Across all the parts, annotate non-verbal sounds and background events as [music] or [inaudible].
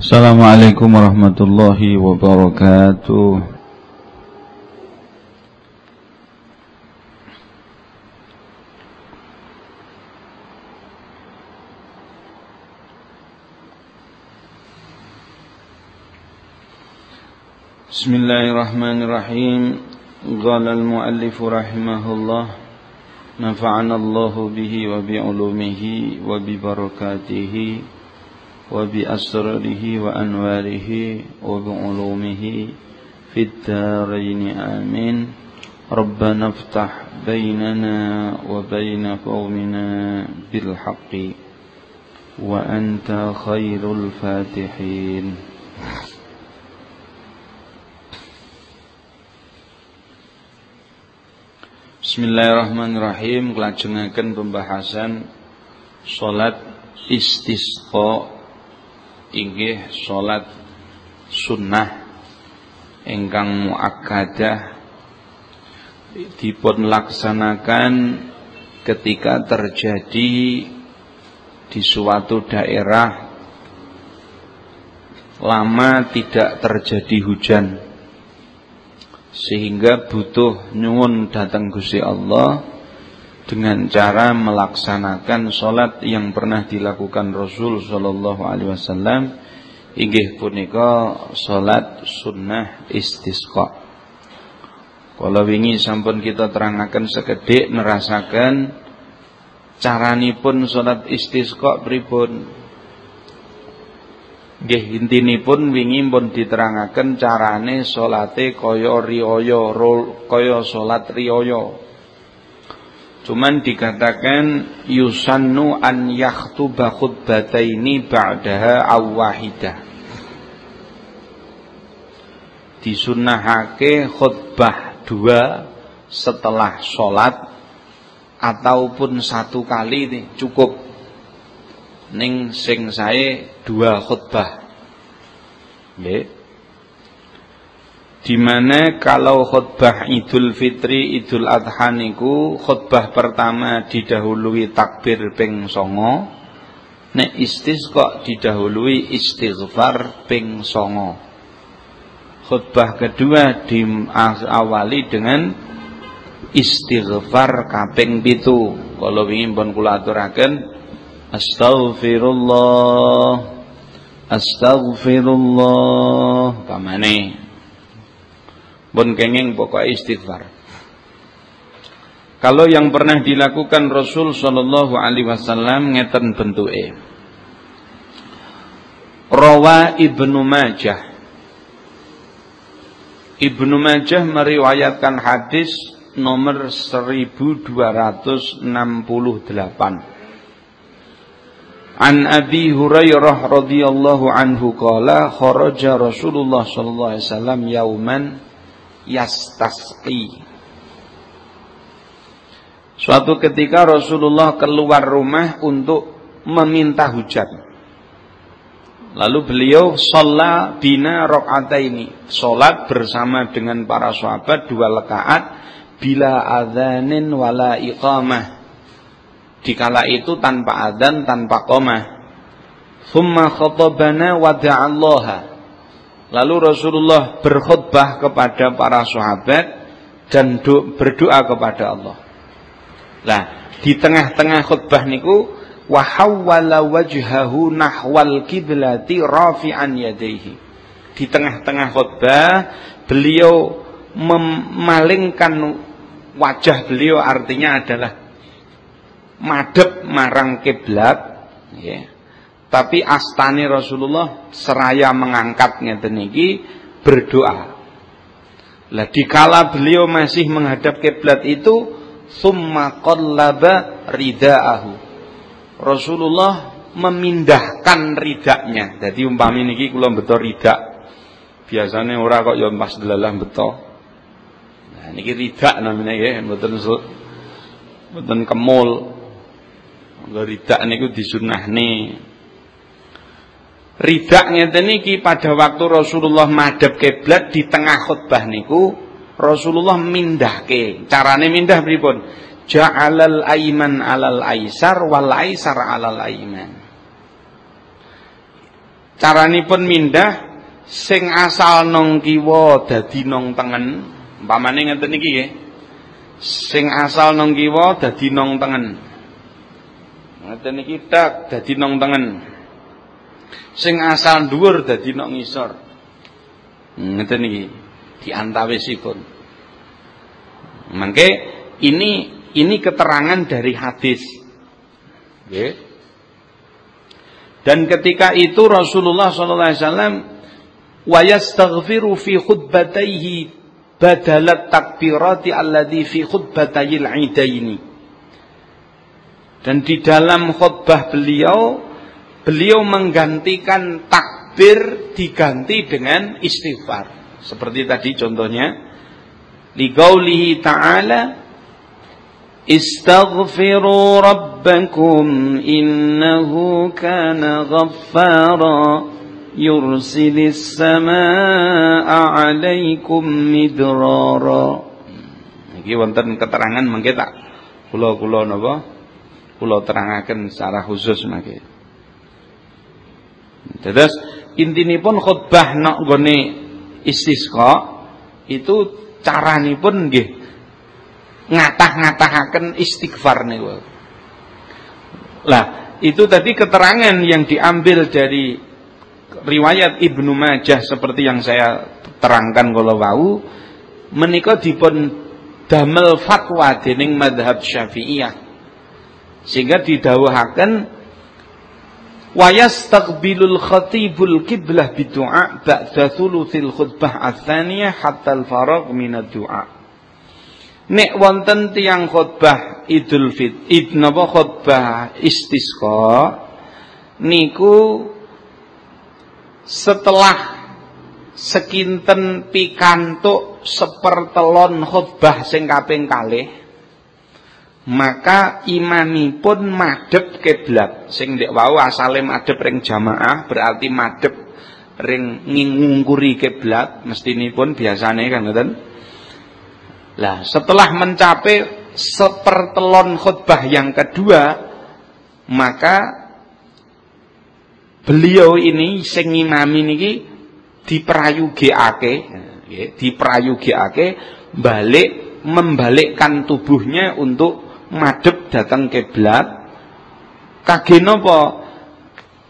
Assalamualaikum warahmatullahi wabarakatuh Bismillahirrahmanirrahim Qala al-muallif rahimahullah نفعنا الله به وبعلومه وببركاته وبأسراره وأنواره وبعلومه في الدارين آمين. ربنا افتح بيننا وبين قومنا بالحق وأنت خير الفاتحين. Bismillahirrahmanirrahim. Kelajengaken pembahasan salat istisqa inggih salat sunnah ingkang muakkadah dipun laksanakan ketika terjadi di suatu daerah lama tidak terjadi hujan. Sehingga butuh nyuwun datang Gusti Allah dengan cara melaksanakan sholat yang pernah dilakukan Rasul Shallallahu Alaihi Wasallam inggih punika sholat sunnah istisqa. Kalau wingi sampun kita terangaken sekedhik nerasakan caranipun sholat istisqa pripun Nggih intinipun wingi pun diterangaken carane salate kaya riyaya kaya salat riyaya. Cuman dikatakan yusannu an yakhtuba khutbataini ba'daha awahidah. Disunnahake khutbah dua setelah sholat ataupun satu kali nih, cukup ning sing sae dua khutbah. Nggih. Di mana kalau khutbah Idul Fitri, Idul Adha niku khutbah pertama didahului takbir ping songo, nek istisqa didahului istighfar ping songo. Khutbah kedua diawali dengan istighfar kaping pitu. Kalau ingin pun kula aturaken Astaghfirullah Astaghfirullah Pamane Pun kenging pokok istighfar. Kalau yang pernah dilakukan Rasul Sallallahu Alaihi Wasallam ngeten bentuke. Rawa Ibnu Majah. Ibnu Majah meriwayatkan hadis nomor 1268 An Abi Hurairah radhiyallahu anhu qala kharaja Rasulullah sallallahu alaihi wasallam yauman yastasqi. Suatu ketika Rasulullah keluar rumah untuk meminta hujan. Lalu beliau sholat bina ini, Sholat bersama dengan para sahabat dua rakaat bila adzanin wala iqamah Dikala itu tanpa adzan, tanpa qomah. Thumma khatabana wa da'allaha. Lalu Rasulullah berkhutbah kepada para sahabat dan berdoa kepada Allah. Nah, di tengah-tengah khutbah niku wa hawwala wajhahu nahwal kiblati rafi'an yadayhi. Di tengah-tengah khutbah beliau memalingkan wajah beliau artinya adalah madep marang kiblat ya. Tapi astani Rasulullah seraya mengangkat ngeten iki berdoa. Lah dikala beliau masih menghadap kiblat itu summa qallaba ridaahu. Rasulullah memindahkan ridaknya. Jadi umpami niki kula beto ridak. Biasanya ora kok ya pas delalah beto. Nah niki ridak namanya ya, mboten mboten kemul. Ridak niku disunahne. Ridak ngeten niki pada waktu Rasulullah madhep kiblat di tengah khutbah niku Rasulullah mindahke. Carane mindah pripun? Ja'alal aiman alal aisar wal aisar alal aiman. caranipun mindah sing asal nong kiwa dadi nong tengen umpamane ngeten iki nggih sing asal nong kiwa dadi nong tengen ngeten iki tak dadi nong tengen sing asal dhuwur dadi nong ngisor. Ngeten iki diantawisipun mangke ini ini keterangan dari hadis. Nggih. Dan ketika itu Rasulullah SAW wa yastaghfiru fi khutbatayhi badalat takbirati alladhi fi khutbatayil idaini. Dan di dalam khutbah beliau beliau menggantikan takbir diganti dengan istighfar. Seperti tadi contohnya, liqaulihi ta'ala Istaghfiru rabbakum innahu kana ghaffara yursilis samaa 'alaikum midrara. Iki wonten keterangan mengke tak kula-kula napa kula terangaken secara khusus mangke. Terus intinipun khutbah nok gone istisqa itu caranipun nggih ngatah-ngatahaken istighfar niku. Lah, itu tadi keterangan yang diambil dari riwayat Ibnu Majah seperti yang saya terangkan kalau wau menika dipun damel fatwa dening madhab Syafi'iyah. Sehingga didawuhaken wa yastaqbilul khatibul qiblah bidu'a ba'da thuluthil hatta al-faragh min. Nek wonten khutbah Idul Fit, id khutbah istisqa niku setelah sekinten pikantuk sepertelon khutbah sing kaping kalih maka imamipun madhep kiblat. Sing ndek wau asale madhep ring jamaah berarti madhep ring ngingungkuri kiblat mestinipun biasane kan ngoten? Lah, setelah mencapai sepertelon khutbah yang kedua, maka beliau ini sing ngimami niki diprayugekake, nggih, diprayugekake balik membalikkan tubuhnya untuk madhep datang kiblat. Kage napa?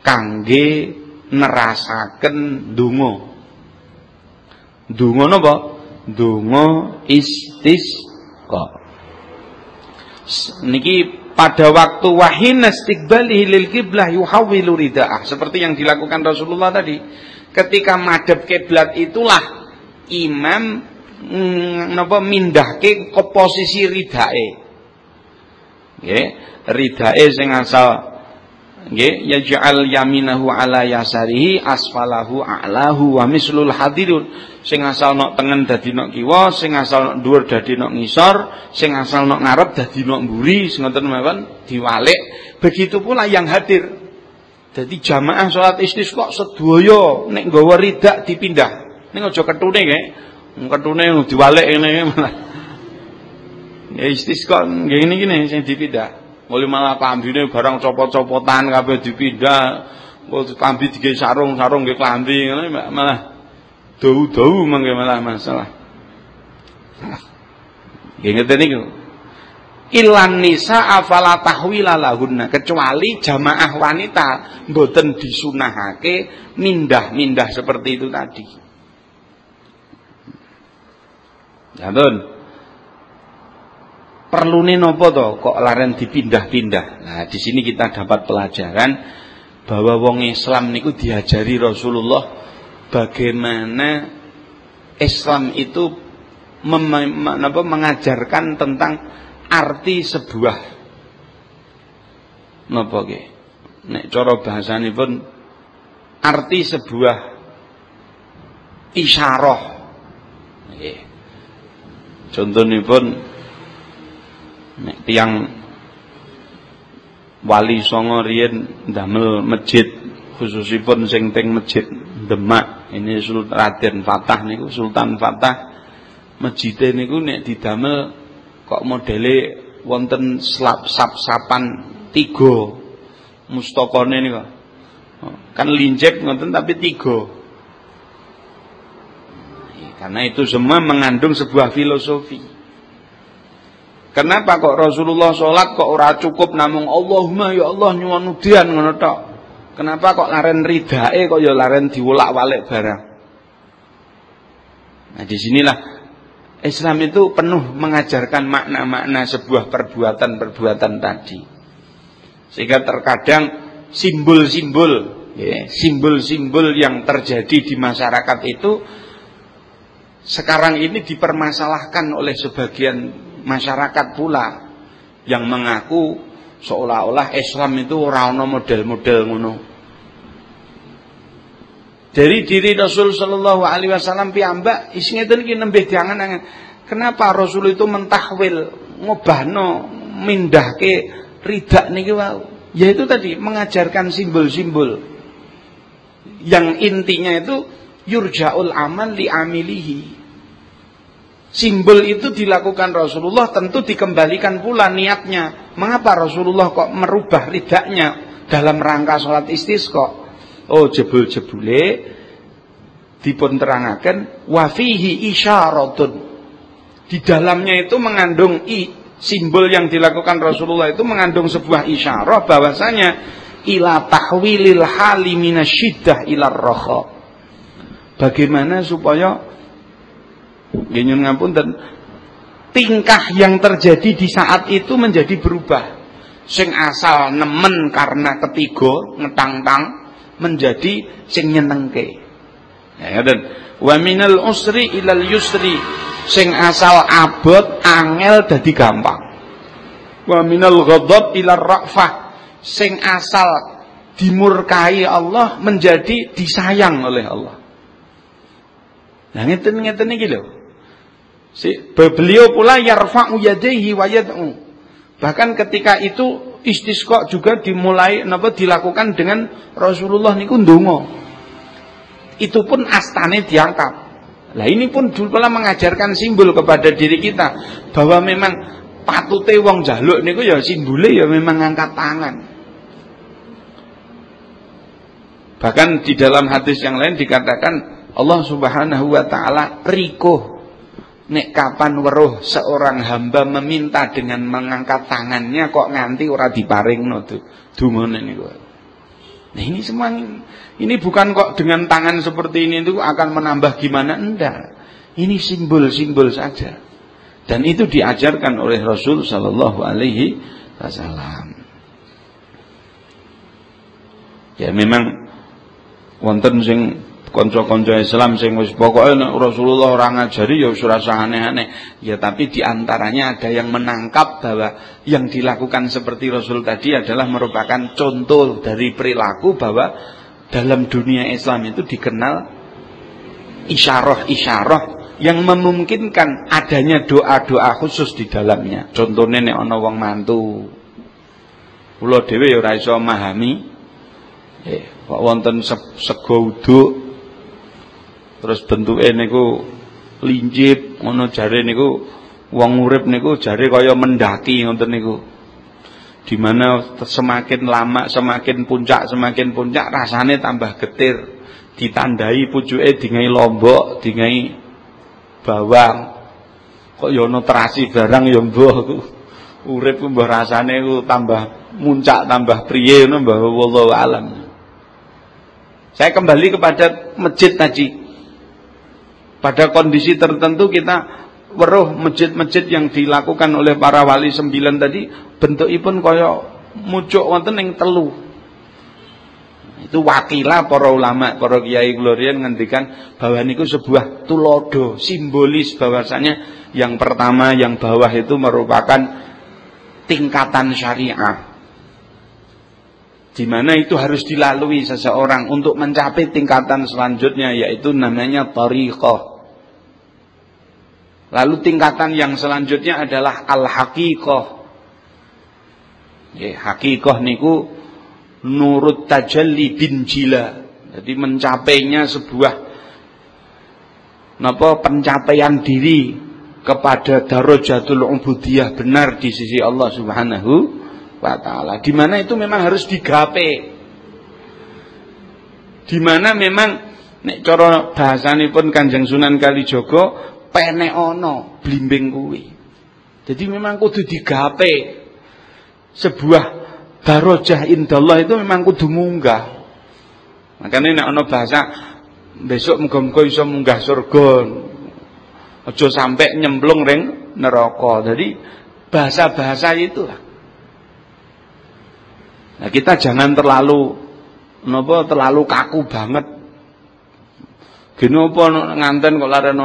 Kangge nerasaken donga. Donga napa? Donga istisqa. Niki pada waktu wahina istiqbalihi lil kiblah yuhawwilu rida'ah seperti yang dilakukan Rasulullah tadi. Ketika madhep kiblat itulah imam mm, napa mindahke ke posisi ridae. Nggih, ridae sing asal nggih yaj'al yaminahu ala yasarihi asfalahu a'lahu wa mislul hadirun. Sing asal nok tengen dadi nok kiwa sing asal nok dhuwur dadi nok ngisor sing asal nok ngarep dadi nok mburi ngoten mawon diwalik. Begitu pula yang hadir. Jadi jamaah salat istisqa sedaya nek nggawa ridak dipindah. Ning aja ketune nggih. Ketune diwalik ngene malah ya istisqa ngene sing dipindah Mulai malah klambine barang copot-copotan kabeh dipindah. Klambi digawe sarung-sarung nggih klambi malah dau-dau mangke malah masalah. Nggih ngeten niku. Ilan nisa afala tahwila kecuali jamaah wanita mboten disunahake mindah-mindah seperti itu tadi. Ya, perlu nopo to kok laren dipindah-pindah. Nah, di sini kita dapat pelajaran bahwa wong Islam niku diajari Rasulullah bagaimana Islam itu mengajarkan tentang arti sebuah napa nggih. Nek cara bahasanipun arti sebuah isyarah. Nggih. Contonipun nek tiang wali songo riyen ndamel masjid khususipun sing teng masjid Demak ini Sultan Raden Fatah niku Sultan Fatah masjid niku nek didamel kok modele wonten slap sap-sapan tiga mustakane niku Kan lincip ngoten tapi tiga. Karena itu semua mengandung sebuah filosofi. Kenapa kok Rasulullah sholat kok ora cukup namung Allahumma ya Allah nyuwun udian ngono tok. Kenapa kok laren ridae kok ya laren diwolak-walik barang. Nah di sinilah Islam itu penuh mengajarkan makna-makna sebuah perbuatan-perbuatan tadi. Sehingga terkadang simbol-simbol ya, simbol-simbol yang terjadi di masyarakat itu sekarang ini dipermasalahkan oleh sebagian masyarakat pula yang mengaku seolah-olah Islam itu orang model-model ngono. Dari diri Rasul Shallallahu Alaihi Wasallam piambak isinya itu lagi nembih diangan-angan. Kenapa Rasul itu mentahwil ngobahno ke ridak niki wau? Yaitu tadi mengajarkan simbol-simbol yang intinya itu yurja'ul amal li amilihi. Simbol itu dilakukan Rasulullah tentu dikembalikan pula niatnya. Mengapa Rasulullah kok merubah ridaknya dalam rangka sholat istisqa? Oh jebul-jebule dipun terangaken wafihi isyaratun. Di dalamnya itu mengandung i, simbol yang dilakukan Rasulullah itu mengandung sebuah isyarah bahwasanya ila tahwilil hali minasyiddah ila rakha. Bagaimana supaya Genyun dan tingkah yang terjadi di saat itu menjadi berubah. Sing asal nemen karena ketiga ngetang-tang menjadi sing nyenengke. Ya minal usri ilal yusri sing asal abot angel dadi gampang. Wa minal ghadab ilal ra'fah sing asal dimurkai Allah menjadi disayang oleh Allah. Nah ngeten-ngeten iki lho. Si, beliau pula yarfa'u yadayhi wa yad'u. Bahkan ketika itu istisqa juga dimulai napa dilakukan dengan Rasulullah niku ndonga. Itu pun astane diangkat. Lah ini pun dulu pula mengajarkan simbol kepada diri kita bahwa memang patute wong jaluk niku ya simbole ya memang angkat tangan. Bahkan di dalam hadis yang lain dikatakan Allah Subhanahu wa taala riko Nek kapan weruh seorang hamba meminta dengan mengangkat tangannya kok nganti ora diparing no tuh. Dungane niku. Nah ini semua ini bukan kok dengan tangan seperti ini itu akan menambah gimana enggak. Ini simbol-simbol saja. Dan itu diajarkan oleh Rasul sallallahu alaihi wasallam. Ya memang wonten sing kanca-kanca Islam sing wis pokoke Rasulullah ora ngajari ya wis ora aneh-aneh. Ya tapi di antaranya ada yang menangkap bahwa yang dilakukan seperti Rasul tadi adalah merupakan contoh dari perilaku bahwa dalam dunia Islam itu dikenal isyarah-isyarah yang memungkinkan adanya doa-doa khusus di dalamnya. Contohnya nek ana wong mantu. Kula dhewe ya ora iso memahami Eh, kok wonten Terus bentuke niku lincip ngono jare niku wong urip niku jare kaya mendaki ngoten niku. Di mana semakin lama semakin puncak semakin puncak rasane tambah getir. Ditandai pucuke dingai lombok, dingai bawang. Kok ya ana terasi barang ya mbah [laughs] urip ku mbah rasane ku tambah muncak tambah priye ngono mbah wallahu alam. Saya kembali kepada masjid tadi. Pada kondisi tertentu kita weruh masjid-masjid yang dilakukan oleh para wali sembilan tadi bentukipun kaya mucuk wonten ing telu. Itu wakilah para ulama, para kiai glorian ngendikan bahwa niku sebuah tulodo, simbolis bahwasanya yang pertama yang bawah itu merupakan tingkatan syariah di mana itu harus dilalui seseorang untuk mencapai tingkatan selanjutnya yaitu namanya tariqah Lalu tingkatan yang selanjutnya adalah al-haqiqah. Ya, haqiqah niku nurut tajalli bin jila. Jadi mencapainya sebuah napa pencapaian diri kepada darajatul ubudiyah benar di sisi Allah Subhanahu wa taala. Di mana itu memang harus digapai. Di mana memang nek cara bahasanipun Kanjeng Sunan Kalijaga penek ana blimbing kuwi. Jadi memang kudu digape sebuah darajah indallah itu memang kudu munggah. Makanya nek ana bahasa besok muga-muga iso munggah surga. Aja sampai nyemplung ring neraka. Jadi bahasa-bahasa itulah. Nah, kita jangan terlalu napa terlalu kaku banget. Gini apa nganten kok laren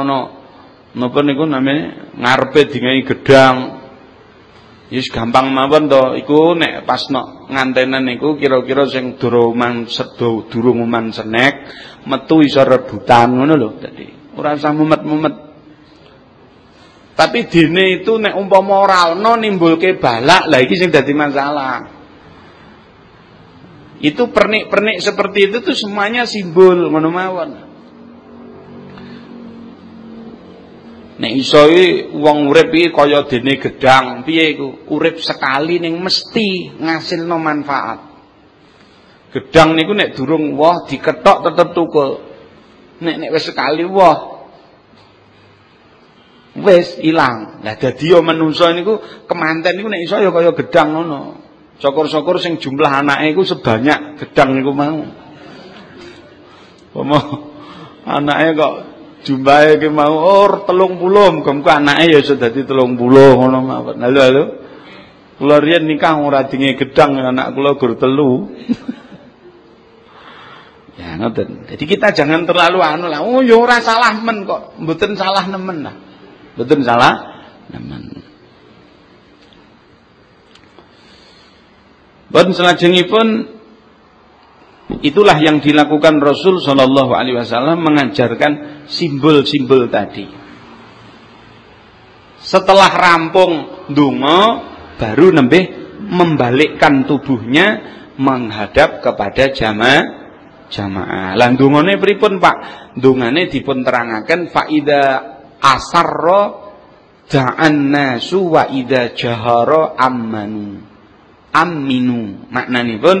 napa niku namanya? Ngarepe dingai gedang. Yus gampang mawon to. Iku nek pas nok ngantenan niku kira-kira sing durung sedo durung uman senek metu iso rebutan ngono lho. Dadi ora usah mumet-mumet. Tapi dene itu nek umpama ora ana nimbulke balak lah iki sing dadi masalah. Itu pernik-pernik seperti itu tuh semuanya simbol ngono mawon Nek iso wong urip iki kaya dene gedang, piye iku? Urip sekali ning mesti ngasilno manfaat. Gedang niku nek durung woh diketok tetep tukul. Nek nek wis sekali woh wis ilang. Lah dadi yo menungso niku kemanten niku nek iso ya kaya gedang ngono. Syukur-syukur sing jumlah anake iku sebanyak gedang niku mau. Pomo anake kok jumlahe ki mau or 30 muga-muga anake ya iso dadi 30 ngono mawon. Halo halo. Kula riyen nikah ora dinge gedang anak kula gur telu. [laughs] ya ngoten. Jadi kita jangan terlalu anu lah. Oh ya ora salah men kok. Mboten salah nemen lah. Mboten salah nemen. Bon selajengipun Itulah yang dilakukan Rasul Shallallahu Alaihi Wasallam mengajarkan simbol-simbol tadi. Setelah rampung dungo, baru nembih membalikkan tubuhnya menghadap kepada jamaah jamaah. Lan dungane pripun Pak? Dungane dipun terangaken faida asarro da'an nasu wa ida jahara ammanu. Aminu. pun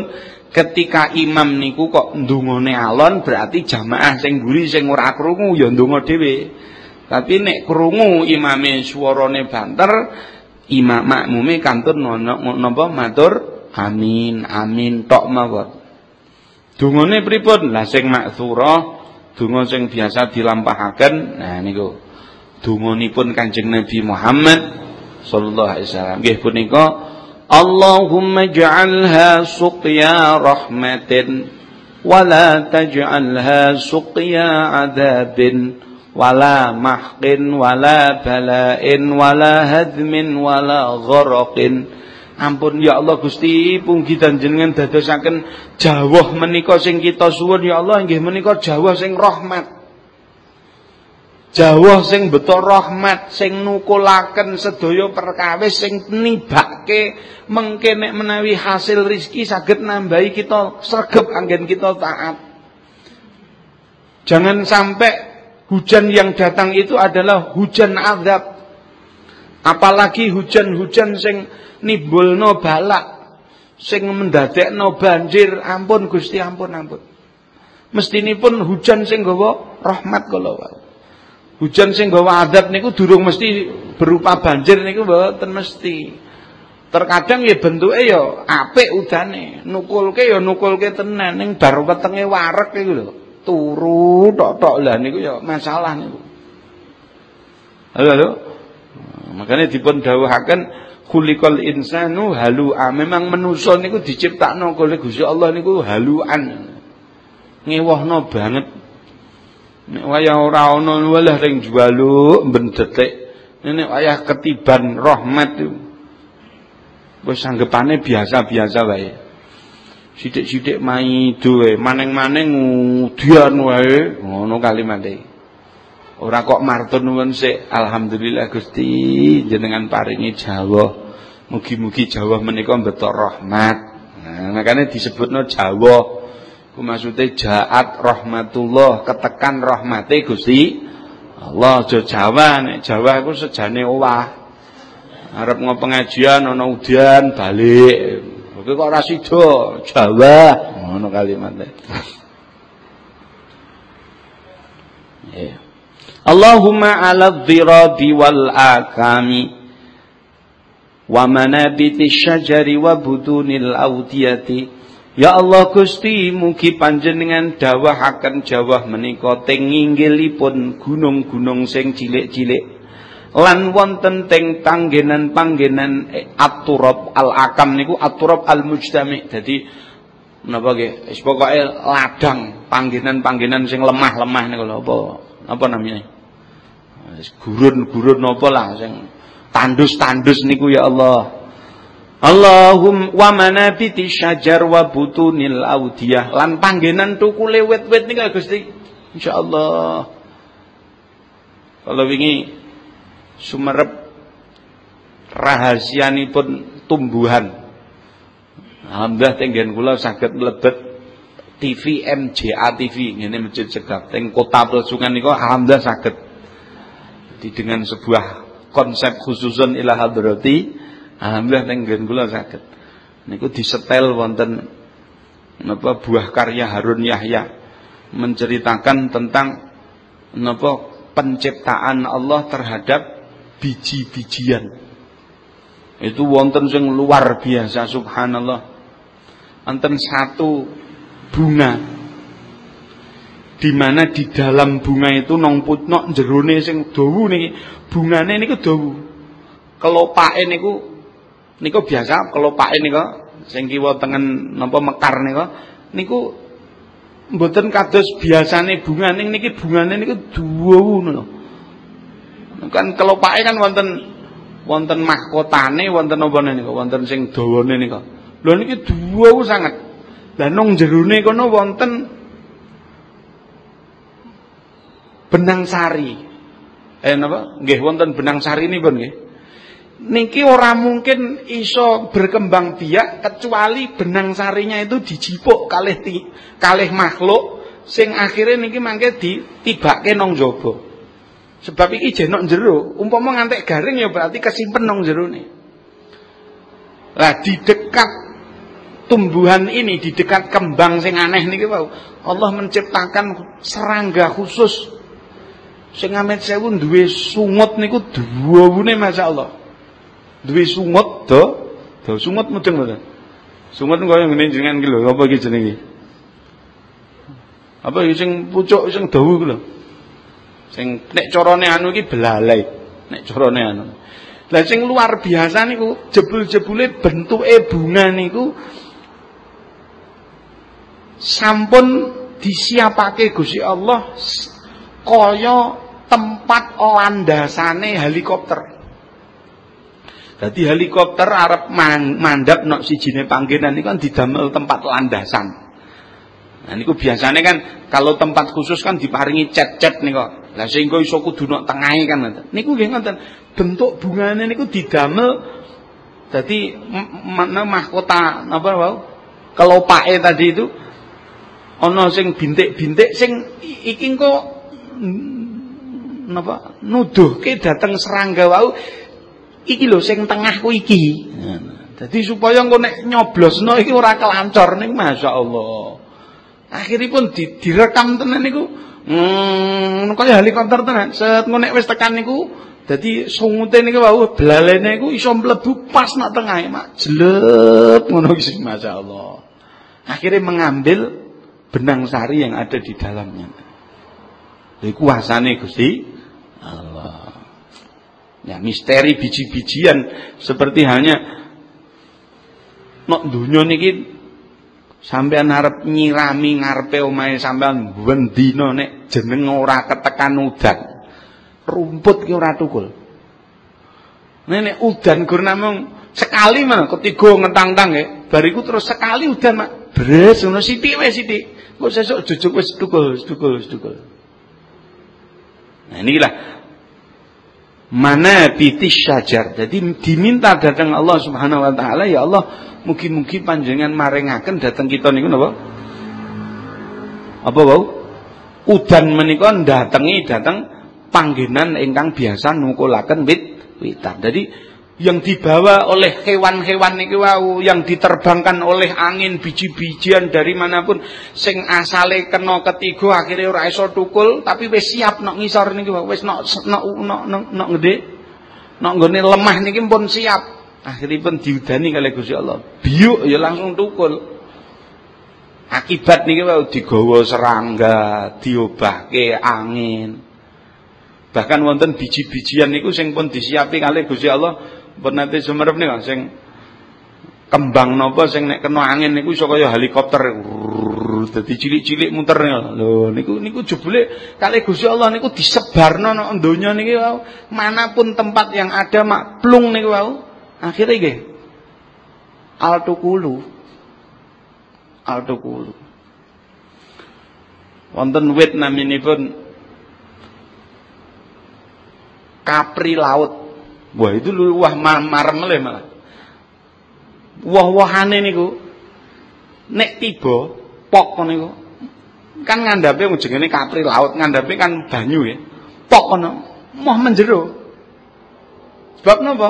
ketika imam niku kok ndungone alon berarti jamaah sing mburi sing ora krungu ya ndonga dhewe. Tapi nek krungu imame suarane banter, imam makmume kantun napa matur amin amin tok mawon. Dungane pripun? Lah sing maksura donga sing biasa dilampahaken nah niku donganipun Kanjeng Nabi Muhammad sallallahu alaihi wasallam nggih punika اللهم اجعلها سقيا رحمة ولا تجعلها سقيا عذاب ولا محق ولا بلاء ولا هدم ولا غرق Ampun ya Allah Gusti punggi dan jenengan dadosaken jawah menika sing kita suwun ya Allah nggih menika jawah sing rahmat Jawah sing betul rahmat sing nukulaken sedaya perkawis sing nibake mengke nek menawi hasil rizki saged nambahi kita sregep anggen kita taat. Jangan sampai hujan yang datang itu adalah hujan azab. Apalagi hujan-hujan sing nimbulno balak, sing mendadekno banjir, ampun Gusti ampun ampun. Mestinipun hujan sing gawa rahmat kala wae. Hujan sing gawa adab niku durung mesti berupa banjir niku mboten mesti. Terkadang ya bentuke ya apik udane, nukulke ya nukulke tenan ning bar wetenge warek iku lho. Turu tok-tok lah niku ya masalah niku. Halo halo. Makanya dipun dawuhaken khuliqal insanu halu'a. Memang manusa niku diciptakno oleh Gusti Allah niku haluan. Ngewohno banget Nek wayah ora ana walah ring jualu ben detik. Nek wayah ketiban rahmat itu. Wis anggapane biasa-biasa wae. Sithik-sithik maido wae, maneng-maneng udian wae, ngono kalimate. Ora kok martun nuwun alhamdulillah Gusti jenengan paringi Jawa. Mugi-mugi Jawa menika betok rahmat. Nah, makanya disebutno Jawa. Ku maksude jaat rahmatullah, ketekan rahmate Gusti Allah Jawa nek Jawa iku sejane owah. Arep ngo pengajian ana udan balik. Oke kok ora Jawa ngono kalimate. Ya. Allahumma ala dhirabi wal akami wa manabiti syajari wa budunil audiyati Ya Allah Gusti mugi panjenengan dawahaken jawah menika teng inggilipun gunung-gunung sing cilik-cilik lan wonten teng panggenan-panggenan eh, aturab al-akam niku aturab al-mujtami. Dadi menapa nggih wis pokoke ladang panggenan-panggenan sing lemah-lemah niku lho apa apa namanya? Gurun-gurun napa lah sing tandus-tandus niku ya Allah. Allahum wa manabiti syajar wa butunil audiyah. Lan panggenan tukule wit-wit nika Gusti. Insyaallah. Kalau wingi sumerep rahasianipun tumbuhan. Alhamdulillah tenggen kula saged mlebet TV MJA TV ngene masjid segap teng kota Pelsungan niku alhamdulillah saged. Di dengan sebuah konsep khususun ila hadrati Alhamdulillah teng nggen kula saged. Niku disetel wonten napa buah karya Harun Yahya menceritakan tentang napa penciptaan Allah terhadap biji-bijian. Itu wonten sing luar biasa subhanallah. Wonten satu bunga di mana di dalam bunga itu nong putnok jerone sing dawu niki bungane niku dawu. Kelopake niku niku biasa kalau Pak ini kok sing kiwa tengen napa mekar nika niku mboten kados biasane ning niki bungane niku duwu ngono kan kalau Pak kan wonten wonten mahkotane wonten apa niku wonten sing dawane nika lho niki duwu sangat lah nang jerone kono wonten benang sari eh napa? Nggih wonten benang sari nipun nggih niki ora mungkin iso berkembang biak kecuali benang sarinya itu dijipuk kalih ti, kalih makhluk sing akhirnya niki mangke ditibake nang jaba. Sebab iki jenok jero, umpama ngantek garing ya berarti kesimpen nang jerone. Lah di dekat tumbuhan ini, di dekat kembang sing aneh niki wau, Allah menciptakan serangga khusus sing amet sewu duwe sungut niku duwune masyaallah duwe sungut do. Do sungut mudeng mboten sungut kaya ngene jenengan iki lho apa iki jenenge? Apa iki sing pucuk sing dawu iki lho? Sing nek carane anu iki belalai. Nek carane anu. Lah sing luar biasa niku jebul-jebule bentuke bunga niku sampun disiapake Gusti Allah kaya tempat landasane helikopter jadi helikopter arep mandap nok sijine panggenan ini kan didamel tempat landasan. Nah niku biasanya kan kalau tempat khusus kan diparingi cet-cet kok. Lah sehingga iso kudu nok tengahe kan ngoten. Niku nggih. Bentuk bungane niku didamel dadi mana mahkota napa wau? Kelopake tadi itu ana sing bintik-bintik sing iki kok napa nuduhke dateng serangga wau iki lho sing tengah ku iki. Jadi supaya engko nek nyoblosno iki ora kelancor ning masyaallah. Akhiripun di, direkam tenan niku. Hmm, kaya helikopter tenan. Set engko nek wis tekan niku dadi sungute niku wau blalene iku iso mlebu pas nak tengah mak jelep ngono iki masyaallah. Akhirnya mengambil benang sari yang ada di dalamnya. Lha kuasane Gusti. Ya, misteri biji-bijian seperti halnya nok dunya niki sampean arep nyirami ngarepe omahe sampean bendina nek jeneng ora ketekan udan. Rumput ki ora tukul. Nek udan gur namung sekali mah ketiga ngetang-tang ya. Bariku terus sekali udan mak bres ngono sithik wis sithik. Kok sesuk jujuk wis tukul, tukul, tukul. Nah inilah mana bitis syajar. Jadi diminta datang Allah Subhanahu wa taala ya Allah mungkin-mungkin panjenengan maringaken datang kita niku napa? Apa wau? Udan menika datangi datang panggenan ingkang biasa nukulaken wit witan. Jadi yang dibawa oleh hewan-hewan niki wau yang diterbangkan oleh angin biji-bijian dari mana pun sing asale kena ketiga akhirnya ora iso tukul tapi wis siap nok ngisor niki wau wis nok nok nok nok, nok gede nok nggone lemah niki pun siap. Akhirnya pun diudani kali Gusti Allah biuk ya langsung tukul akibat niki wau digawa serangga diobahke angin. Bahkan wonten biji-bijian niku sing pun disiapi kali Gusti Allah pun nanti sumerep nih sing kembang nopo sing nek kena angin niku iso kaya helikopter dadi cilik-cilik muter lho niku niku jebule kali Gusti Allah niku disebarno nang donya niki wau mana pun tempat yang ada mak plung niku wau akhire nggih. Altukulu altukulu wonten wit naminipun kapri laut Wah itu lu wah marem le malah. Wah-wahane niku nek tiba pok niku kan ngandhape jenenge kapri laut, ngandhape kan banyu ya. Pok kono moh menjero. Sebab napa?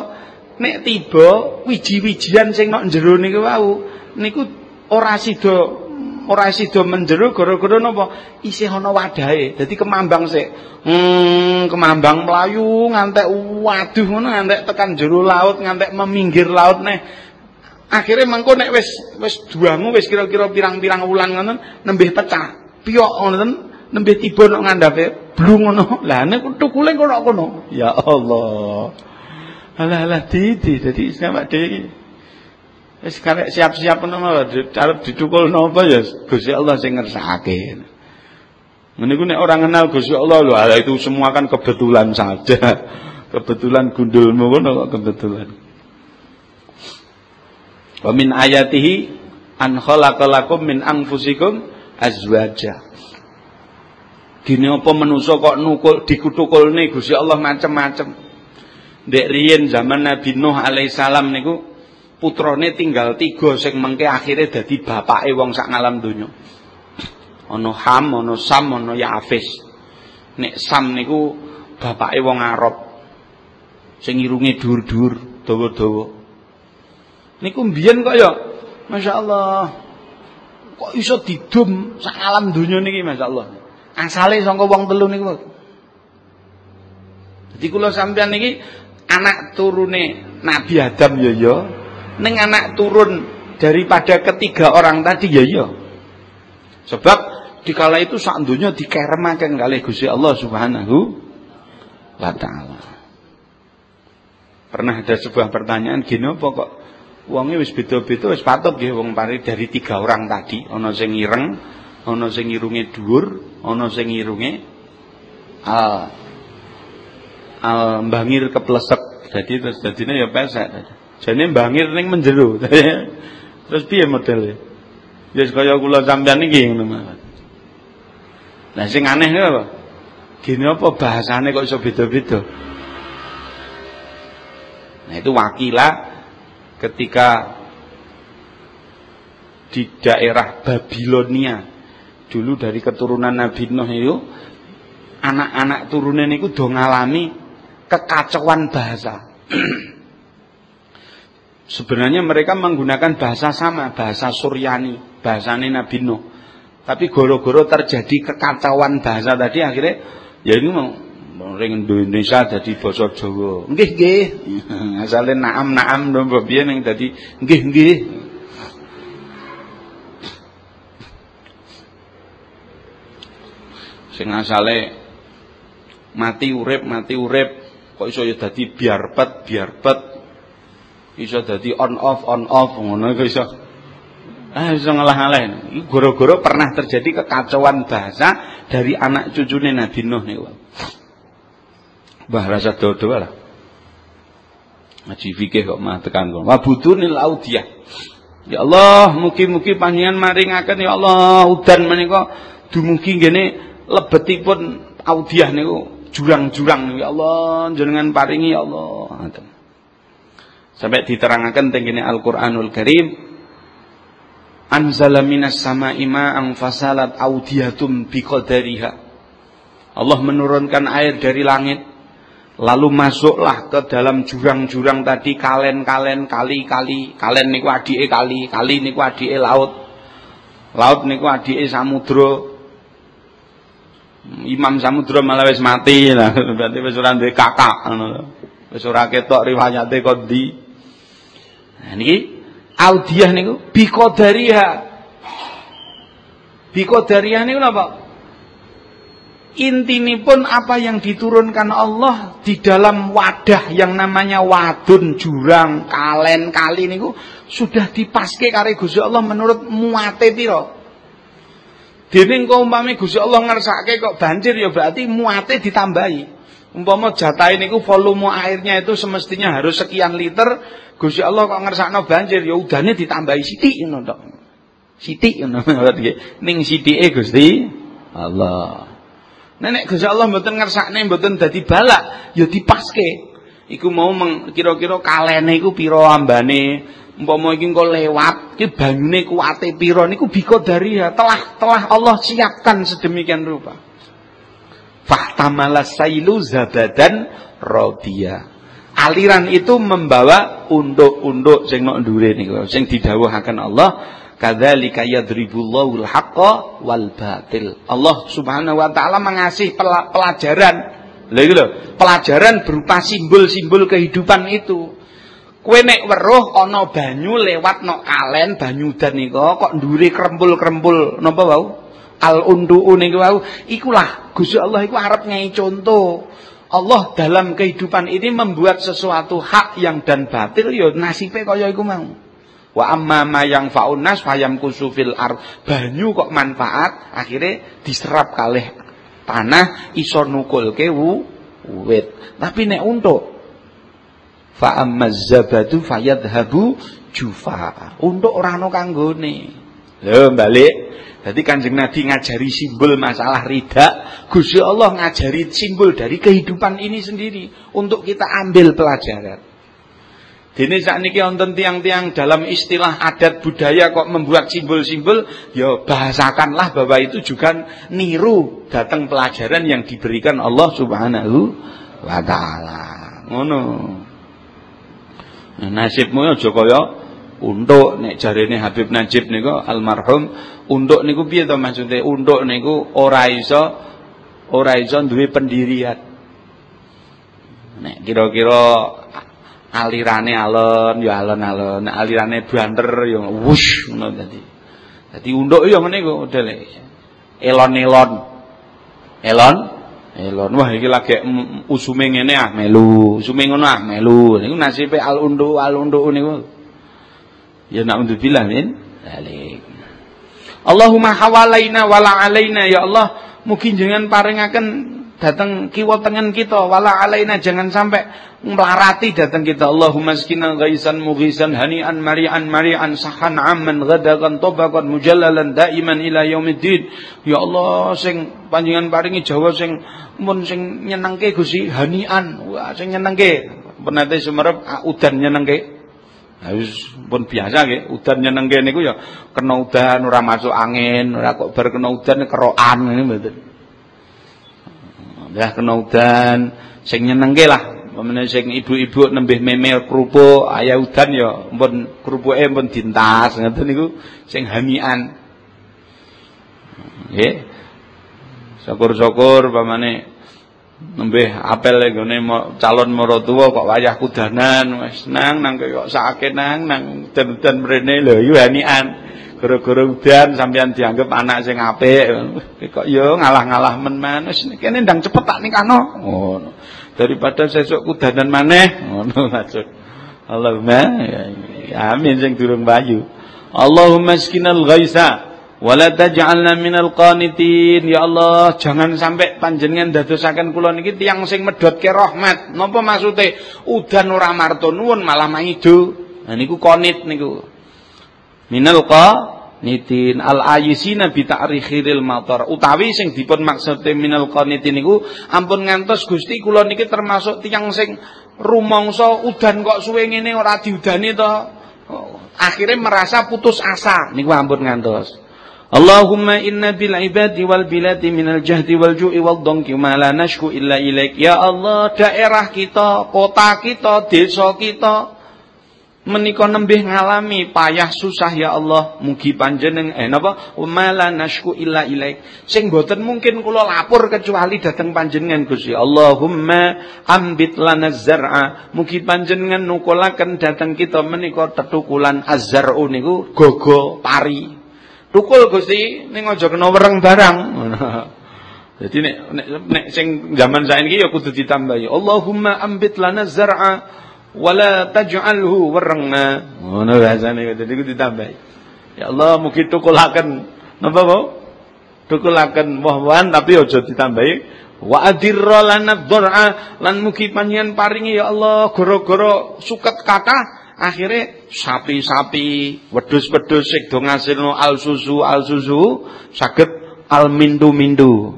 Nek tiba wiji-wijian sing nok njero niku wau niku ora sida ora sida menjero gara-gara napa? Isih ana wadahe. Dadi kemambang sik. Hmm kemambang melayu ngantek waduh ngono ngantek tekan jero laut ngantek meminggir laut neh. Akhirnya mengko nek wis wis duamu wis kira-kira pirang-pirang wulan ngono nembih pecah. Piyok ngono nembih tiba nok ngandhape blung ngono. Lah nek tukule kok kono ya Allah. Alah alah didi dadi sampe dhewe Wis siap-siap napa arep dicukul napa ya Gusti Allah sing ngersakake. Meniku nek orang kenal Gusti Allah lho, itu semua kan kebetulan saja. [laughs] Kebetulan gundulmu ngono kok kebetulan. Wa min ayatihi an khalaqalakum min anfusikum azwaja. Gini apa manusa kok nukul dikutukulne Gusti Allah macem-macem. Dek riyen zaman Nabi Nuh alaihissalam niku putrane tinggal tiga sing mengke akhirnya dadi bapake wong sak ngalam donya. Ana Ham, ana Sam, ana Yafis. Nek Sam niku bapake wong Arab. Sing irunge dur-dur, dawa-dawa. Niku mbiyen kok ya masyaallah. Kok iso didum sak alam donya niki masyaallah. Asale saka wong telu niku. Dadi kula sampeyan niki anak turune Nabi Adam ya ya, Neng anak turun daripada ketiga orang tadi ya ya. Sebab dikala itu sak donya dikeremaken kalih Gusti Allah Subhanahu wa taala. Pernah ada sebuah pertanyaan gini apa kok wonge wis beda-beda wis patut nggih wong pari dari tiga orang tadi, ana sing ireng, ana sing irunge dhuwur, ana sing irunge al al bangir keplesek. Jadi terus dadine ya pesek. Jane bangir ning menjero. [laughs] Terus piye modele? Ya kaya kula sampean iki ngono mawon. Lah sing aneh apa? Gini apa bahasane kok iso beda-beda? Nah itu wakilah ketika di daerah Babilonia dulu dari keturunan Nabi Nuh itu anak-anak turunan itu do ngalami kekacauan bahasa. [clears throat] Sebenarnya mereka menggunakan bahasa sama, bahasa Suryani, bahasanya Nabi Nuh. Tapi goro-goro terjadi kekacauan bahasa tadi akhirnya ya ini mau ring Indonesia jadi bahasa Jawa. Nggih nggih. [laughs] Asale naam naam napa piye ning dadi nggih nggih. Sing asale mati urip mati urip kok iso ya dadi biar pet biar pet iso dadi on off on off ngono iku iso. Ah iso ngalah-ngalah iki goro-goro pernah terjadi kekacauan bahasa dari anak cucune Nabi Nuh niku. Mbah rasa dodo lah. Ngaji fikih kok mah tekan kok wabudunil audiyah. Ya Allah, mugi-mugi panjenengan maringaken ya Allah udan menika dumugi ngene lebetipun audiyah niku jurang-jurang. Ya Allah jenengan paringi ya Allah. Sampai diterangkan tengene Al-Qur'anul Karim anzala minas sama'i ma'an fasalat audiyatum biqadariha. Allah menurunkan air dari langit Lalu masuklah ke dalam jurang-jurang tadi kalen-kalen kali-kali. Kalen niku adike kali, kali niku adike laut. Laut niku adike samudra. Imam Samudra malah wis mati lah, [laughs] berarti wis ora kakak ngono. Wis ora ketok riwayate kok. Nah niki Audiyah niku biqadariha. Biqadariha niku napa? pun apa yang diturunkan Allah di dalam wadah yang namanya wadun jurang kalen kali niku sudah dipaske kare Gusti Allah menurut muate pira Dene engko umpame Gusti Allah ngersake kok banjir ya berarti muate ditambahi umpama jatah niku volume airnya itu semestinya harus sekian liter Gusti Allah kok ngersakno banjir ya udane ditambahi sithik ngono tok. Sithik ngono. [laughs] Ning sithike Gusti Allah. Nenek Gusti Allah mboten ngersakne mboten dadi balak, ya dipaske. Iku mau kira-kira kalene iku pira ambane, umpama iki engko lewat, iki banyune kuwate pira niku dari ya telah telah Allah siapkan sedemikian rupa. Fahtamala sailu zabadan rodiya aliran itu membawa unduk-unduk sing nok ndure niku sing didhawuhaken Allah kadzalika yadribullahu al-haqqa wal batil. Allah Subhanahu wa taala mengasih pelajaran. Lha lho pelajaran berupa simbol-simbol kehidupan itu. Kowe nek weruh ana banyu lewat nok kalen banyu dan niku kok ndure krempul-krempul napa wau al undu niku wau ikulah Gusti Allah iku arep ngei contoh Allah dalam kehidupan ini membuat sesuatu hak yang dan batil ya nasibe kaya iku mau. Wa amma ma yang faunas fayam kusufil ar. Banyu kok manfaat akhirnya diserap kalih tanah iso nukulke wit. Tapi nek untuk fa ammaz zabadu fayadhabu jufa. Untuk ora ono kanggone. Lho balik jadi kanjeng Nabi ngajari simbol masalah rida. Gusti Allah ngajari simbol dari kehidupan ini sendiri. Untuk kita ambil pelajaran. Dene sakniki wonten tiang-tiang dalam istilah adat budaya kok membuat simbol-simbol, ya bahasakanlah bahwa itu juga niru datang pelajaran yang diberikan Allah Subhanahu wa taala. Ngono. Nah, nasibmu aja kaya untuk nek jarene Habib Najib niku almarhum Unduk niku piye to maksude? Unduk niku ora iso ora iso duwe pendirian. Nek kira-kira alirane alon ya alon-alon, nek alirane banter ya wush ngono dadi. Dadi unduk ya ngene iku modele. Elon-elon. Elon Elon wah iki lagi usume ngene ah melu, usume ngono ah melu. Niku nasibe al undu al undu niku. Ya bilang min. Balik. Allahumma hawalaina wala alaina ya Allah. Mungkin jangan paringaken datang kiwa tengen kita. Wala alaina jangan sampai melarati datang kita. Allahumma skina ghaisan mughisan hanian marian marian sahan amman ghadakan tobakan mujallalan daiman ila yaumiddin. Ya Allah sing panjenengan paringi Jawa sing mun sing nyenengke Gusti hanian. Wah sing nyenengke. Penate sumerep ah, udan nyenengke Harus pun biasa nggih, udan nyenengke niku ya kena udan ora masuk angin, ora kok bar kena udan kerokan ngene mboten. Ya kena udan sing nyenengke lah. Pemene sing ibu-ibu nembih meme kerupuk, ayah udan ya pun kerupuke pun dintas ngoten niku sing hamian. Nggih. Syukur-syukur pamane Nembih apel nggone calon marotua kok wayah kudanan wis nang nang kok sakake nang nang den-den mrene lho yu hanian. Gara-gara udan sampean dianggap anak sing apik. Kok yo ngalah-ngalah men-men wis kene ndang cepet tak nikahno. Ngono. Daripada sesuk kudanan maneh ngono maksud. Allahumma ya, amin sing durung bayu. Allahumma skinal ghaisa Wala taj'alna minal qanitin. Ya Allah, jangan sampai panjenengan dadosaken kula niki tiyang sing medhotke rahmat. Napa maksude? Udan ora marto nuwun malah maido. Nah niku qanit niku. Minal qanitin al ayisina bi ta'rikhiril matar. Utawi sing dipun maksude minal qanitin niku ampun ngantos Gusti kula niki termasuk tiyang sing rumangsa udan kok suwe ngene ora diudani to. Akhirnya merasa putus asa niku ampun ngantos. Allahumma inna bil ibadi wal biladi minal jahdi wal ju'i wal dongki ma la nashku illa ilaik. Ya Allah, daerah kita, kota kita, desa kita menika nembih ngalami payah susah ya Allah. Mugi panjeneng eh napa? Mala nashku illa ilaik. Sing boten mungkin kula lapor kecuali dateng panjenengan Gusti Allahumma ambit lana zar'a. Mugi panjenengan nukulaken dateng kita menika tetukulan azzar'u niku gogo pari tukul Gusti. Ning aja kena wereng barang. [laughs] Jadi nek nek, nek sing zaman saiki ya kudu ditambahi. Allahumma ambit lana zar'a wala taj'alhu warna ngono bahasane dadi ku ditambah ya Allah mugi tukulaken napa kok tukulaken woh-wohan tapi aja ditambahi. Wa adirra lana dzar'a lan mugi panjenengan paringi ya Allah gara-gara suket kata akhirnya sapi-sapi wedhus-wedhus sing do ngasilno al susu al susu saged al mindu-mindu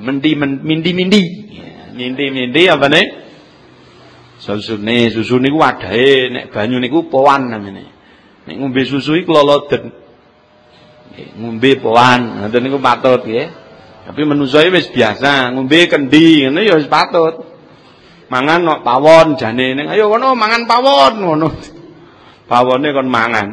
mendi mindi-mindi mindi-mindi apa nih Susune susu niku wadahe nek banyu niku powan namine. Nek ngombe susu iku loloden. Ngombe powan, ngoten niku patut nggih. Tapi manusa wis biasa, ngombe kendi ngene ya wis patut. Mangan nok pawon jane ning ayo kono mangan pawon ngono. Pawone kon mangan.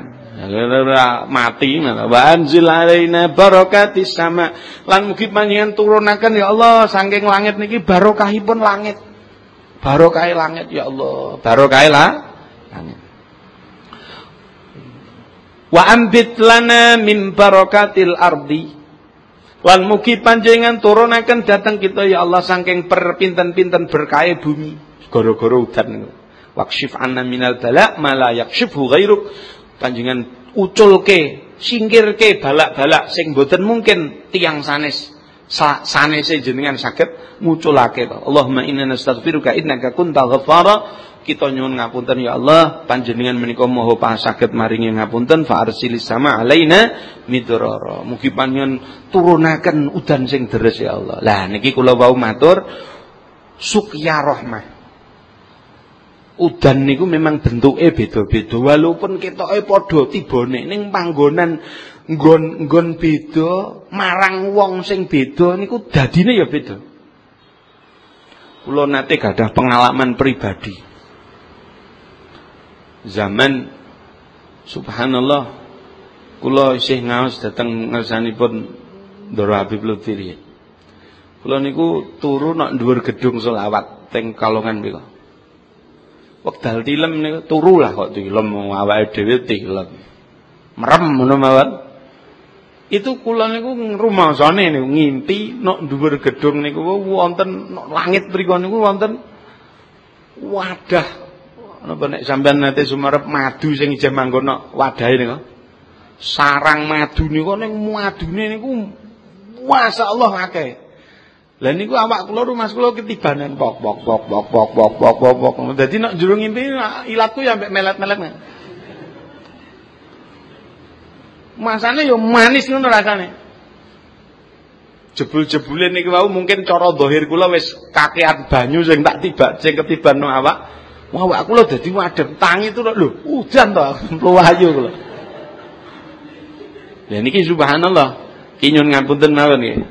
mati wa anzil alaina barakatis sama lan mugi panjenengan turunaken ya Allah saking langit niki barokahipun langit Barokah langit ya Allah, barokah langit. Wa ambit lana min barakatil ardi. Lan mugi panjenengan turunaken datang kita ya Allah saking perpinten-pinten berkah bumi. Gara-gara udan Wakshif anna minal bala ma la yakshifhu ghairuk. Panjenengan uculke, singkirke balak-balak sing boten mungkin tiang sanes sanese jenengan saged muculake to. Allahumma inna nastaghfiruka innaka kuntal ghafara. Kita nyuwun ngapunten ya Allah, panjenengan menika maha pasaged maringi ngapunten fa arsilis sama alaina midrara. Mugi panjenengan turunaken udan sing deres ya Allah. Lah niki kula wau matur sukya rahmah. Udan niku memang bentuke beda-beda walaupun ketoke padha tibane ning panggonan nggon-nggon beda marang wong sing beda niku dadine ya beda. Kula nate gadah pengalaman pribadi. Zaman subhanallah kula isih ngaos dhateng ngersanipun Ndoro Habib Lutfi. Kula niku turu nok dhuwur gedung selawat teng Kalongan mriku. Wekdal tilem niku turu lah kok tilem awake dhewe tilem. Merem ngono mawon itu kula niku rumangsane niku ngimpi nok dhuwur gedung niku wonten nok langit mriku niku wonten wadah. Napa nek sampean nate sumarep madu sing ijeh manggon nok wadahe niku? Sarang madu niku ning madune niku masyaallah akeh. Lah niku awak kula rumah kula ketibanan pok pok pok pok pok pok pok pok. Pok dadi nek jero ngimpi ilatku ya mbek melet-melet Masane yo manis ngono rasane. Jebul-jebule niki wau mungkin cara zahir kula wis kakean banyu sing tak tibak sing ketiban nang awak. Wah, awak kula dadi wadem tangi itu lho, udan to, [laughs] mluwayu kula. Ya niki subhanallah. Ki nyun ngapunten mawon nggih.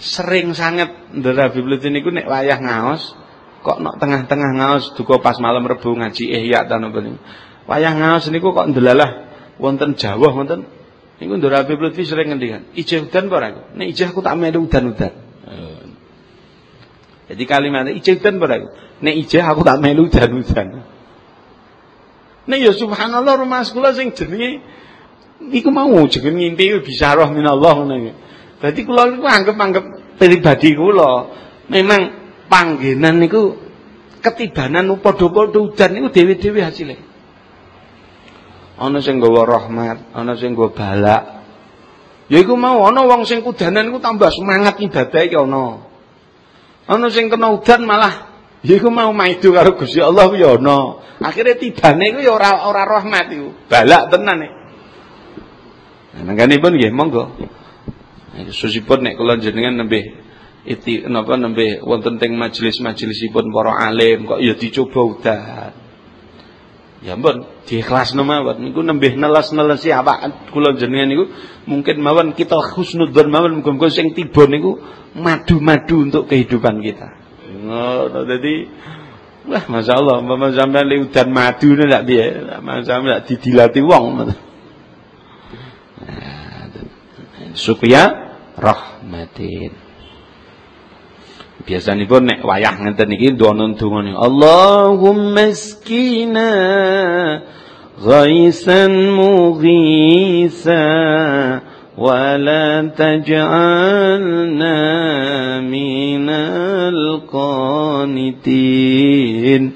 Sering sangat ndara biblit niku nek wayah ngaos kok nok tengah-tengah ngaos duka pas malam Rebo ngaji ihya ta napa niku. Wayah ngaos niku kok ndelalah wonten Jawa wonten Niku Ndoro Habib Lutfi sering ngendikan, ijeh udan apa aku? Nek ijeh aku tak melu udan-udan. Jadi kalimatnya ijeh udan apa aku? Nek ijeh aku tak melu udan-udan. Nek ya subhanallah rumah sekolah sing jenenge iku mau jeneng ngimpi bisa roh minallah ngono. Dadi kula niku anggap-anggap pribadi kula memang panggenan niku ketibanan padha-padha udan niku dhewe-dhewe hasilnya ana sing nggawa rahmat, ana sing nggawa balak. Ya iku mau ana wong sing kudanan iku tambah semangat ibadah iki ana. Ana sing kena udan malah ya iku mau maido karo Gusti Allah ya ana. Akhire tibane iku ya ora ora rahmat iku. Balak tenan iki. Nah, pun nggih monggo. Susipun nek kula jenengan nembe iti napa nembe wonten teng majelis-majelisipun para alim kok ya dicoba udan. Ya ampun, diikhlasno mawon niku nembih neles-nelesi awak kula jenengan niku mungkin mawon kita husnudzon mawon muga-muga sing tiba niku madu-madu untuk kehidupan kita. Ngono dadi wah masyaallah umpama sampean le udan madu ndak piye, sampean didilati wong. Nah, supaya rahmatin biasanipun nek wayah ngenten iki ndonga-ndongane Allahumma skina ghaisan mughisa ولا تجعلنا من القانتين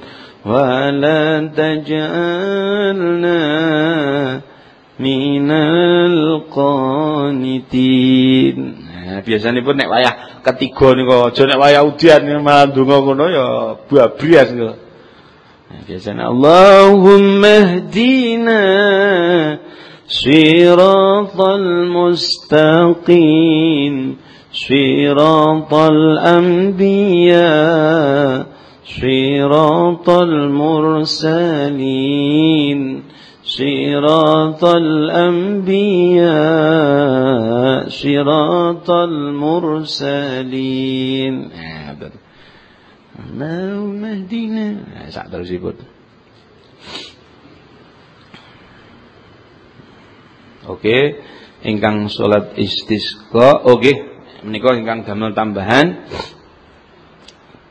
ولا تجعلنا من القانتين Nah, biasanya pun nek wayah ketiga niku aja nek wayah udian malah ndonga ngono ya buabrias niku. Nah, biasanya Allahumma hdina siratal mustaqim siratal anbiya siratal mursalin صراط الأنبياء صراط المرسلين اللهم اهدنا sak terusipun Oke, ingkang salat istisqa, oke, menika ingkang damel tambahan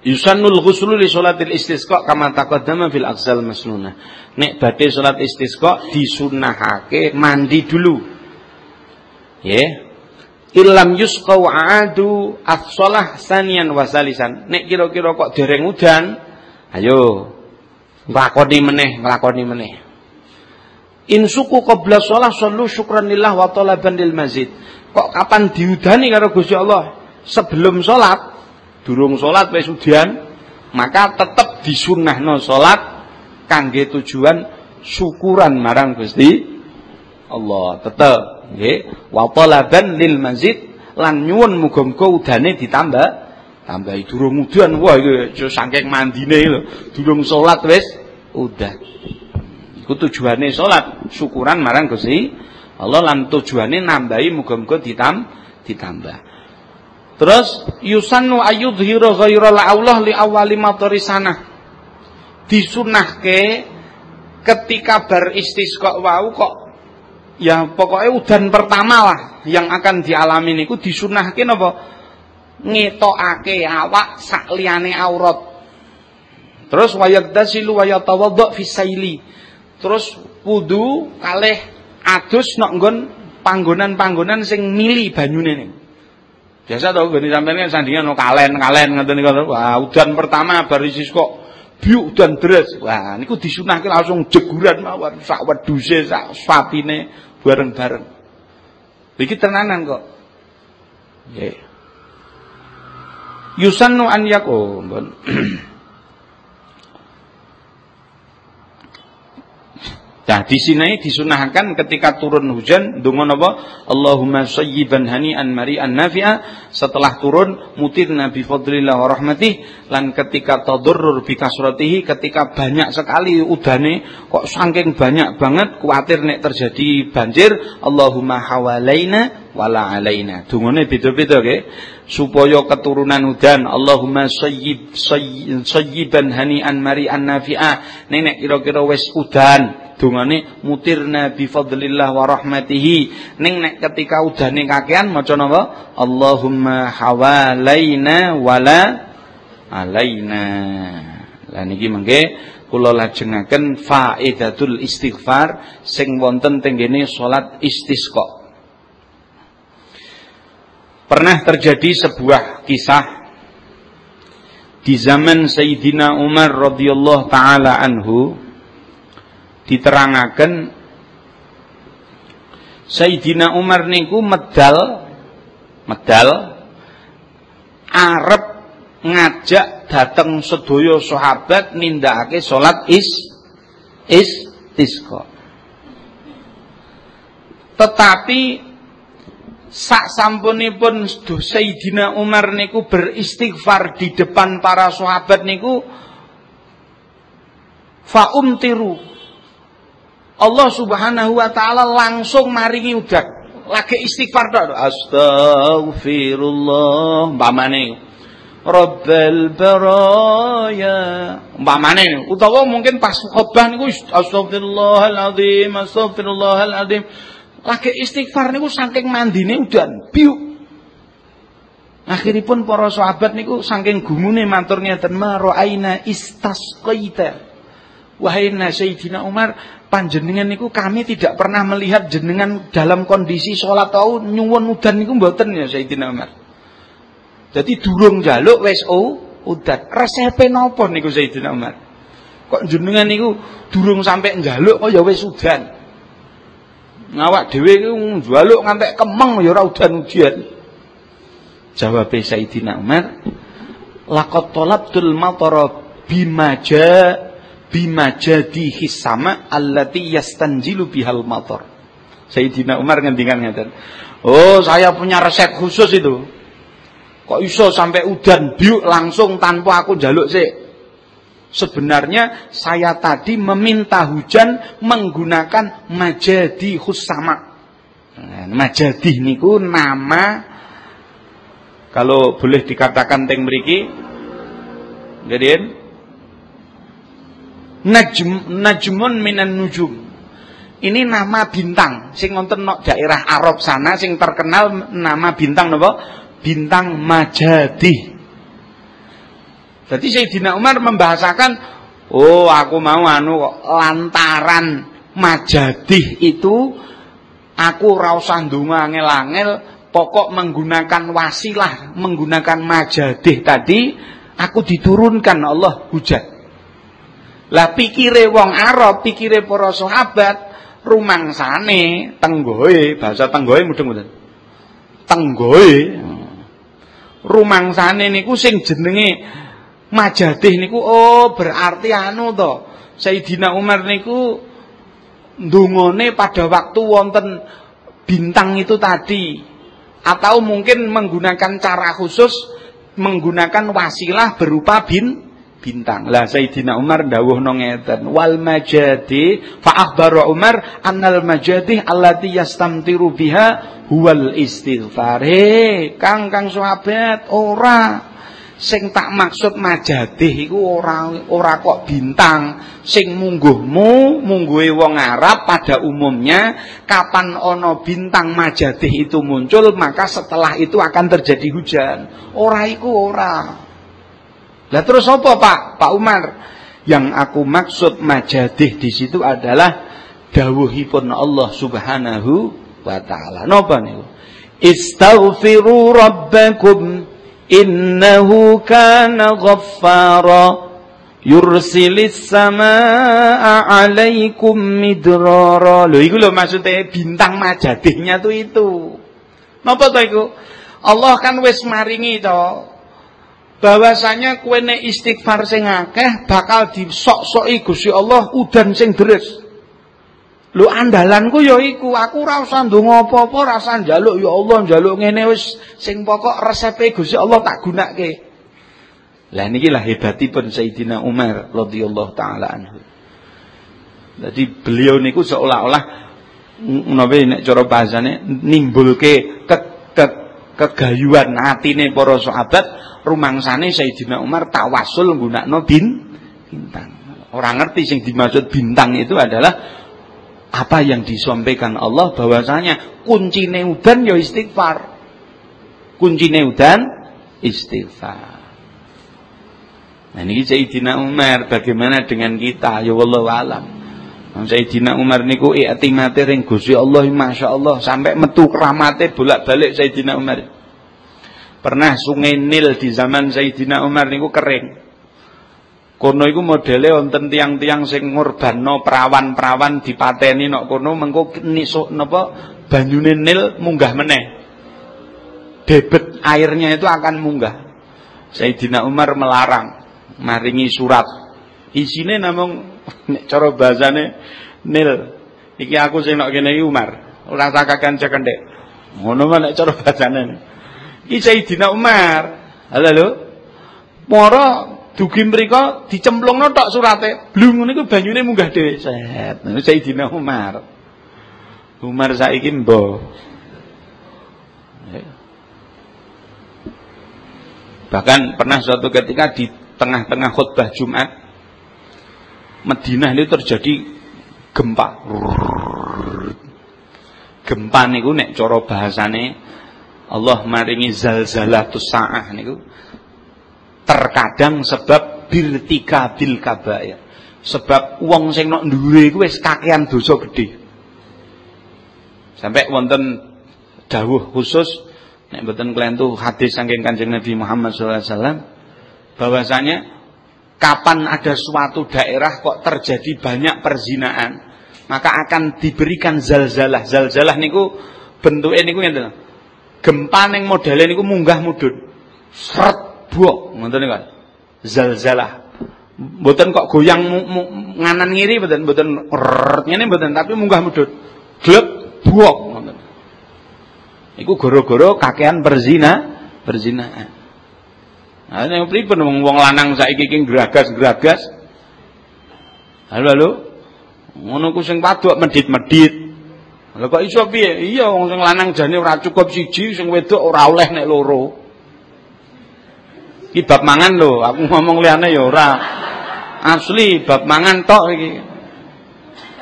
Yusannul ghuslu li sholatil istisqa kama taqaddama fil aqsal masnunah. Nek badhe salat istisqa disunahake mandi dulu. Ya. Ilam yusqau adu as-shalah sanian wasalisan. Nek kira-kira kok dereng udan, ayo nglakoni meneh, nglakoni meneh. In suku qabla shalah sallu syukran lillah wa talaban lil mazid. Kok kapan diudani karo Gusti Allah? Sebelum salat durung salat wis udian maka tetep disunnahno salat kangge tujuan syukuran marang Gusti Allah. Tetep nggih. Wa talaban lil mazid lan nyuwun muga-muga udane ditambah tambahi durung udan wah iki saking mandine lho. Durung salat wis udah. Iku tujuane salat syukuran marang Gusti Allah lan tujuane nambahi muga-muga ditam ditambah Terus yusannu ayudhiru ghairal Allah li awali matari sana. Disunahke ketika beristisqa wau kok ya pokoknya udan pertama lah yang akan dialami niku disunahke napa ngetokake awak sak liyane aurat. Terus wayagdasilu wayatawadda fi saili. Terus wudu kalih adus nok nggon panggonan-panggonan sing mili banyune niku. Biasa tau gini sampean kan sandingan no kalen kalen ngoten niku. Wah, udan pertama barisis kok biuk udan deres. Wah, niku disunahke langsung jeguran mawon sak wedhuse sak bareng-bareng. Iki tenanan kok. Nggih. Yusannu an yakum. [clears throat] Nah, di sini disunahkan ketika turun hujan donga napa? Allahumma sayyiban hani'an mari'an nafi'a. Setelah turun mutir nabi fadlillah wa rahmatih lan ketika tadurrur bi kasratihi ketika banyak sekali udane kok saking banyak banget kuatir nek terjadi banjir Allahumma hawalaina wala alaina. Dungane beda-beda nggih. Supaya keturunan udan Allahumma sayyib sayyiban hani'an mari'an nafi'a. Nek kira-kira wis udan dongane mutirna bi fadlillah wa rahmatihi. Ning nek ketika udane kakean maca napa? Allahumma hawalaina wala alaina. Lah niki mengke kula lajengaken faidatul istighfar sing wonten tenggene salat istisqa. Pernah terjadi sebuah kisah di zaman Sayyidina Umar radhiyallahu taala anhu diterangaken Sayyidina Umar niku medal medal arep ngajak dateng sedaya sahabat nindakake salat is istisqa. Tetapi sak sampunipun Sayyidina Umar niku beristighfar di depan para sahabat niku faumtiru Allah Subhanahu wa taala langsung maringi udan. Lagi istighfar tok. Astagfirullah. Umpamane Rabbal baraya. Umpamane utawa mungkin pas khotbah niku astagfirullahalazim, astagfirullahalazim. Lagi istighfar niku saking mandine udan, biuk. Akhiripun para sahabat niku saking gumune matur ngeten ma ra'aina istasqaita. Wahai Sayyidina Umar, panjenengan niku kami tidak pernah melihat jenengan dalam kondisi sholat tau nyuwun udan niku mboten ya Sayyidina Umar. Jadi durung jaluk wis udan. Resepe napa niku Sayyidina Umar? Kok jenengan niku durung sampai njaluk kok ya wis udan. Ngawak dhewe iku njaluk ngantek kemeng ya ora udan-udan. Jawab Sayyidina Umar, laqad talabtul matara bimaja bima jadihi sama allati yastanjilu bihal matar. Sayyidina Umar ngendikan ngeten. Oh, saya punya resep khusus itu. Kok iso sampai udan biuk langsung tanpa aku jaluk sih. Sebenarnya saya tadi meminta hujan menggunakan majadi khusama. Nah, majadi niku nama kalau boleh dikatakan teng mriki. Jadi Najm, najmun minan nujum. Ini nama bintang sing wonten nok daerah Arab sana sing terkenal nama bintang napa? Bintang Majadi. Jadi Sayyidina Umar membahasakan, oh aku mau anu lantaran Majadi itu aku ora usah ndonga angel-angel, pokok menggunakan wasilah, menggunakan Majadi tadi, aku diturunkan Allah hujan. Lah pikire wong Arab, pikire para sahabat rumangsane tenggoe, bahasa tenggoe mudeng-mudeng. Tenggoe. Rumangsane niku sing jenenge Majadih niku oh berarti anu to. Sayyidina Umar niku ndungone pada waktu wonten bintang itu tadi atau mungkin menggunakan cara khusus menggunakan wasilah berupa bin bintang. Lah Sayyidina Umar dawuh ngeten, wal majadi fa Umar annal majadi allati yastamtiru biha huwal istighfar. He, Kang Kang sahabat, ora sing tak maksud majadih iku ora ora kok bintang sing mungguhmu mungguhe wong Arab pada umumnya kapan ono bintang majadih itu muncul maka setelah itu akan terjadi hujan ora iku ora lah terus apa Pak? Pak Umar. Yang aku maksud majadih di situ adalah dawuhipun Allah Subhanahu wa taala. Napa niku? Istaghfiru rabbakum innahu kana ghaffara yursilis samaa alaikum midrara. Lho iku lho maksudnya bintang majadihnya tuh itu. Napa to iku? Allah kan wis maringi to bahwasanya kuene istighfar sing akeh bakal disok-soki Gusti Allah udan sing deres. Lho andalanku ya iku, aku ora usah ndonga apa-apa, usah njaluk ya Allah, njaluk ngene wis sing pokok resepe Gusti Allah tak gunake. Lah niki lah hebatipun Sayyidina Umar radhiyallahu taala anhu. Jadi beliau niku seolah-olah napa nek cara bahasane nimbulke ke, ke, kegayuan atine para sahabat rumangsane Sayyidina Umar tawasul nggunakno bin bintang. Orang ngerti sing dimaksud bintang itu adalah apa yang disampaikan Allah bahwasanya kunci udan ya istighfar. Kunci udan istighfar. Nah ini Sayyidina Umar bagaimana dengan kita ya Allah alam. Sayyidina Umar niku i'timate ring Gusti Allah Masya Allah sampai metu keramate bolak-balik Sayyidina Umar. Pernah sungai Nil di zaman Sayyidina Umar niku kering. Kono iku modele wonten tiang-tiang sing ngorbanno perawan-perawan dipateni nok kono mengko nisuk napa banyune Nil munggah meneh. Debet airnya itu akan munggah. Sayyidina Umar melarang maringi surat. Isine namung nek cara bahasane Nil. Iki aku sing nok kene iki Umar. Ora tak kakan cekendek. Ngono nek cara bahasane. Iki Umar. Halo lho. Moro Dugi mriko dicemplungno tok surate. Blung niku banyune munggah dhewe. Set. Sayyidina Umar. Umar saiki mbok. Bahkan pernah suatu ketika di tengah-tengah khutbah Jumat Madinah ini terjadi gempa. Gempa niku nek cara bahasane Allah maringi zalzalatus saah niku terkadang sebab birtika bil kabair. Sebab wong sing nok dhuwure iku wis kakean dosa gedhe. Sampai wonten dawuh khusus nek mboten klentu hadis saking Kanjeng Nabi Muhammad SAW bahwasanya kapan ada suatu daerah kok terjadi banyak perzinaan maka akan diberikan zalzalah. Zalzalah niku bentuknya niku ngeten gempa ning modele niku munggah mudhun. Seret buok. Ngoten niku zalzalah. Mboten kok goyang nganan ngiri mboten mboten ngene mboten tapi munggah mudhun. Gleb buok. Iku goro-goro kakean berzina, berzinaan. Nah, yang pripun wong wong lanang saiki iki gragas-gragas. Halo halo. Ngono ku sing padok medit-medit. Lha kok iso piye? Iya wong sing lanang jane ora cukup siji, sing wedok ora oleh nek loro. Iki bab mangan lho, aku ngomong liyane ya ora. Asli bab mangan tok iki.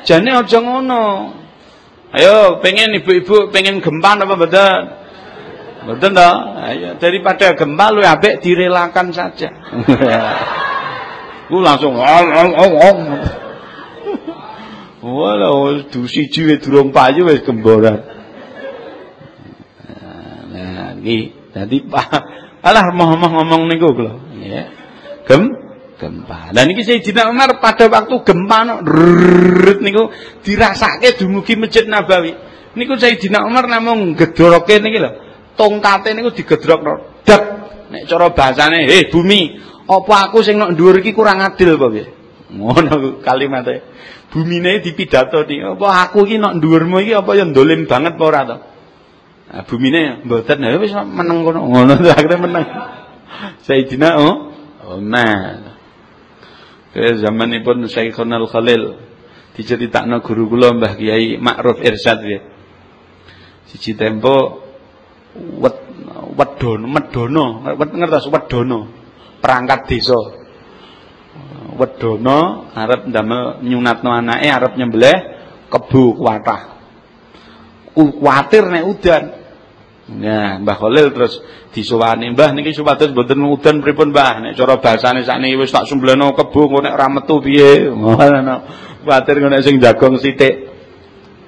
Jane aja ngono. Ayo, pengen ibu-ibu pengen gempa apa betul? Betul toh? Ayo, daripada gempa lu abek direlakan saja. [laughs] Ku langsung ong ong ong ong. Dusi jiwe durung payu wis gemboran. Nah, iki dadi alah ngomong ngomong niku kula. Ya. Gem gempa. Dan ini Sayyidina Umar pada waktu gempa no, niku dirasake dumugi Masjid Nabawi. Niku Sayyidina Umar namung gedoroke niki lho. Tongkate niku digedrokno. Dak nek cara bahasane, "Heh bumi, apa aku sing nok dhuwur iki kurang adil apa piye?" Ngono kalimate. Bumine dipidato niki, "Apa aku iki nok dhuwurmu iki apa ya ndolim banget apa ora to?" Nah, bumine mboten, ya wis meneng kono. Ngono akhirnya meneng. [laughs] Sayyidina oh, Umar. Ke zamanipun Syekhul Khalil diceritakno guru kula Mbah Kiai Ma'ruf Irsyad ya. Siji tempo wet wedono medono, ngertos wedono, perangkat desa. Wedono arep ndamel nyunatno anake arep nyembelih kebu kuatah. Kuwatir nek udan. Nah, Mbah Khalil terus disowani, "Mbah niki supados mboten udan pripun, Mbah? Nek cara basane sakniki wis tak sumbleno kebo engko nek ora metu piye?" Ngono. Kuwatir ngono sing jagong sithik.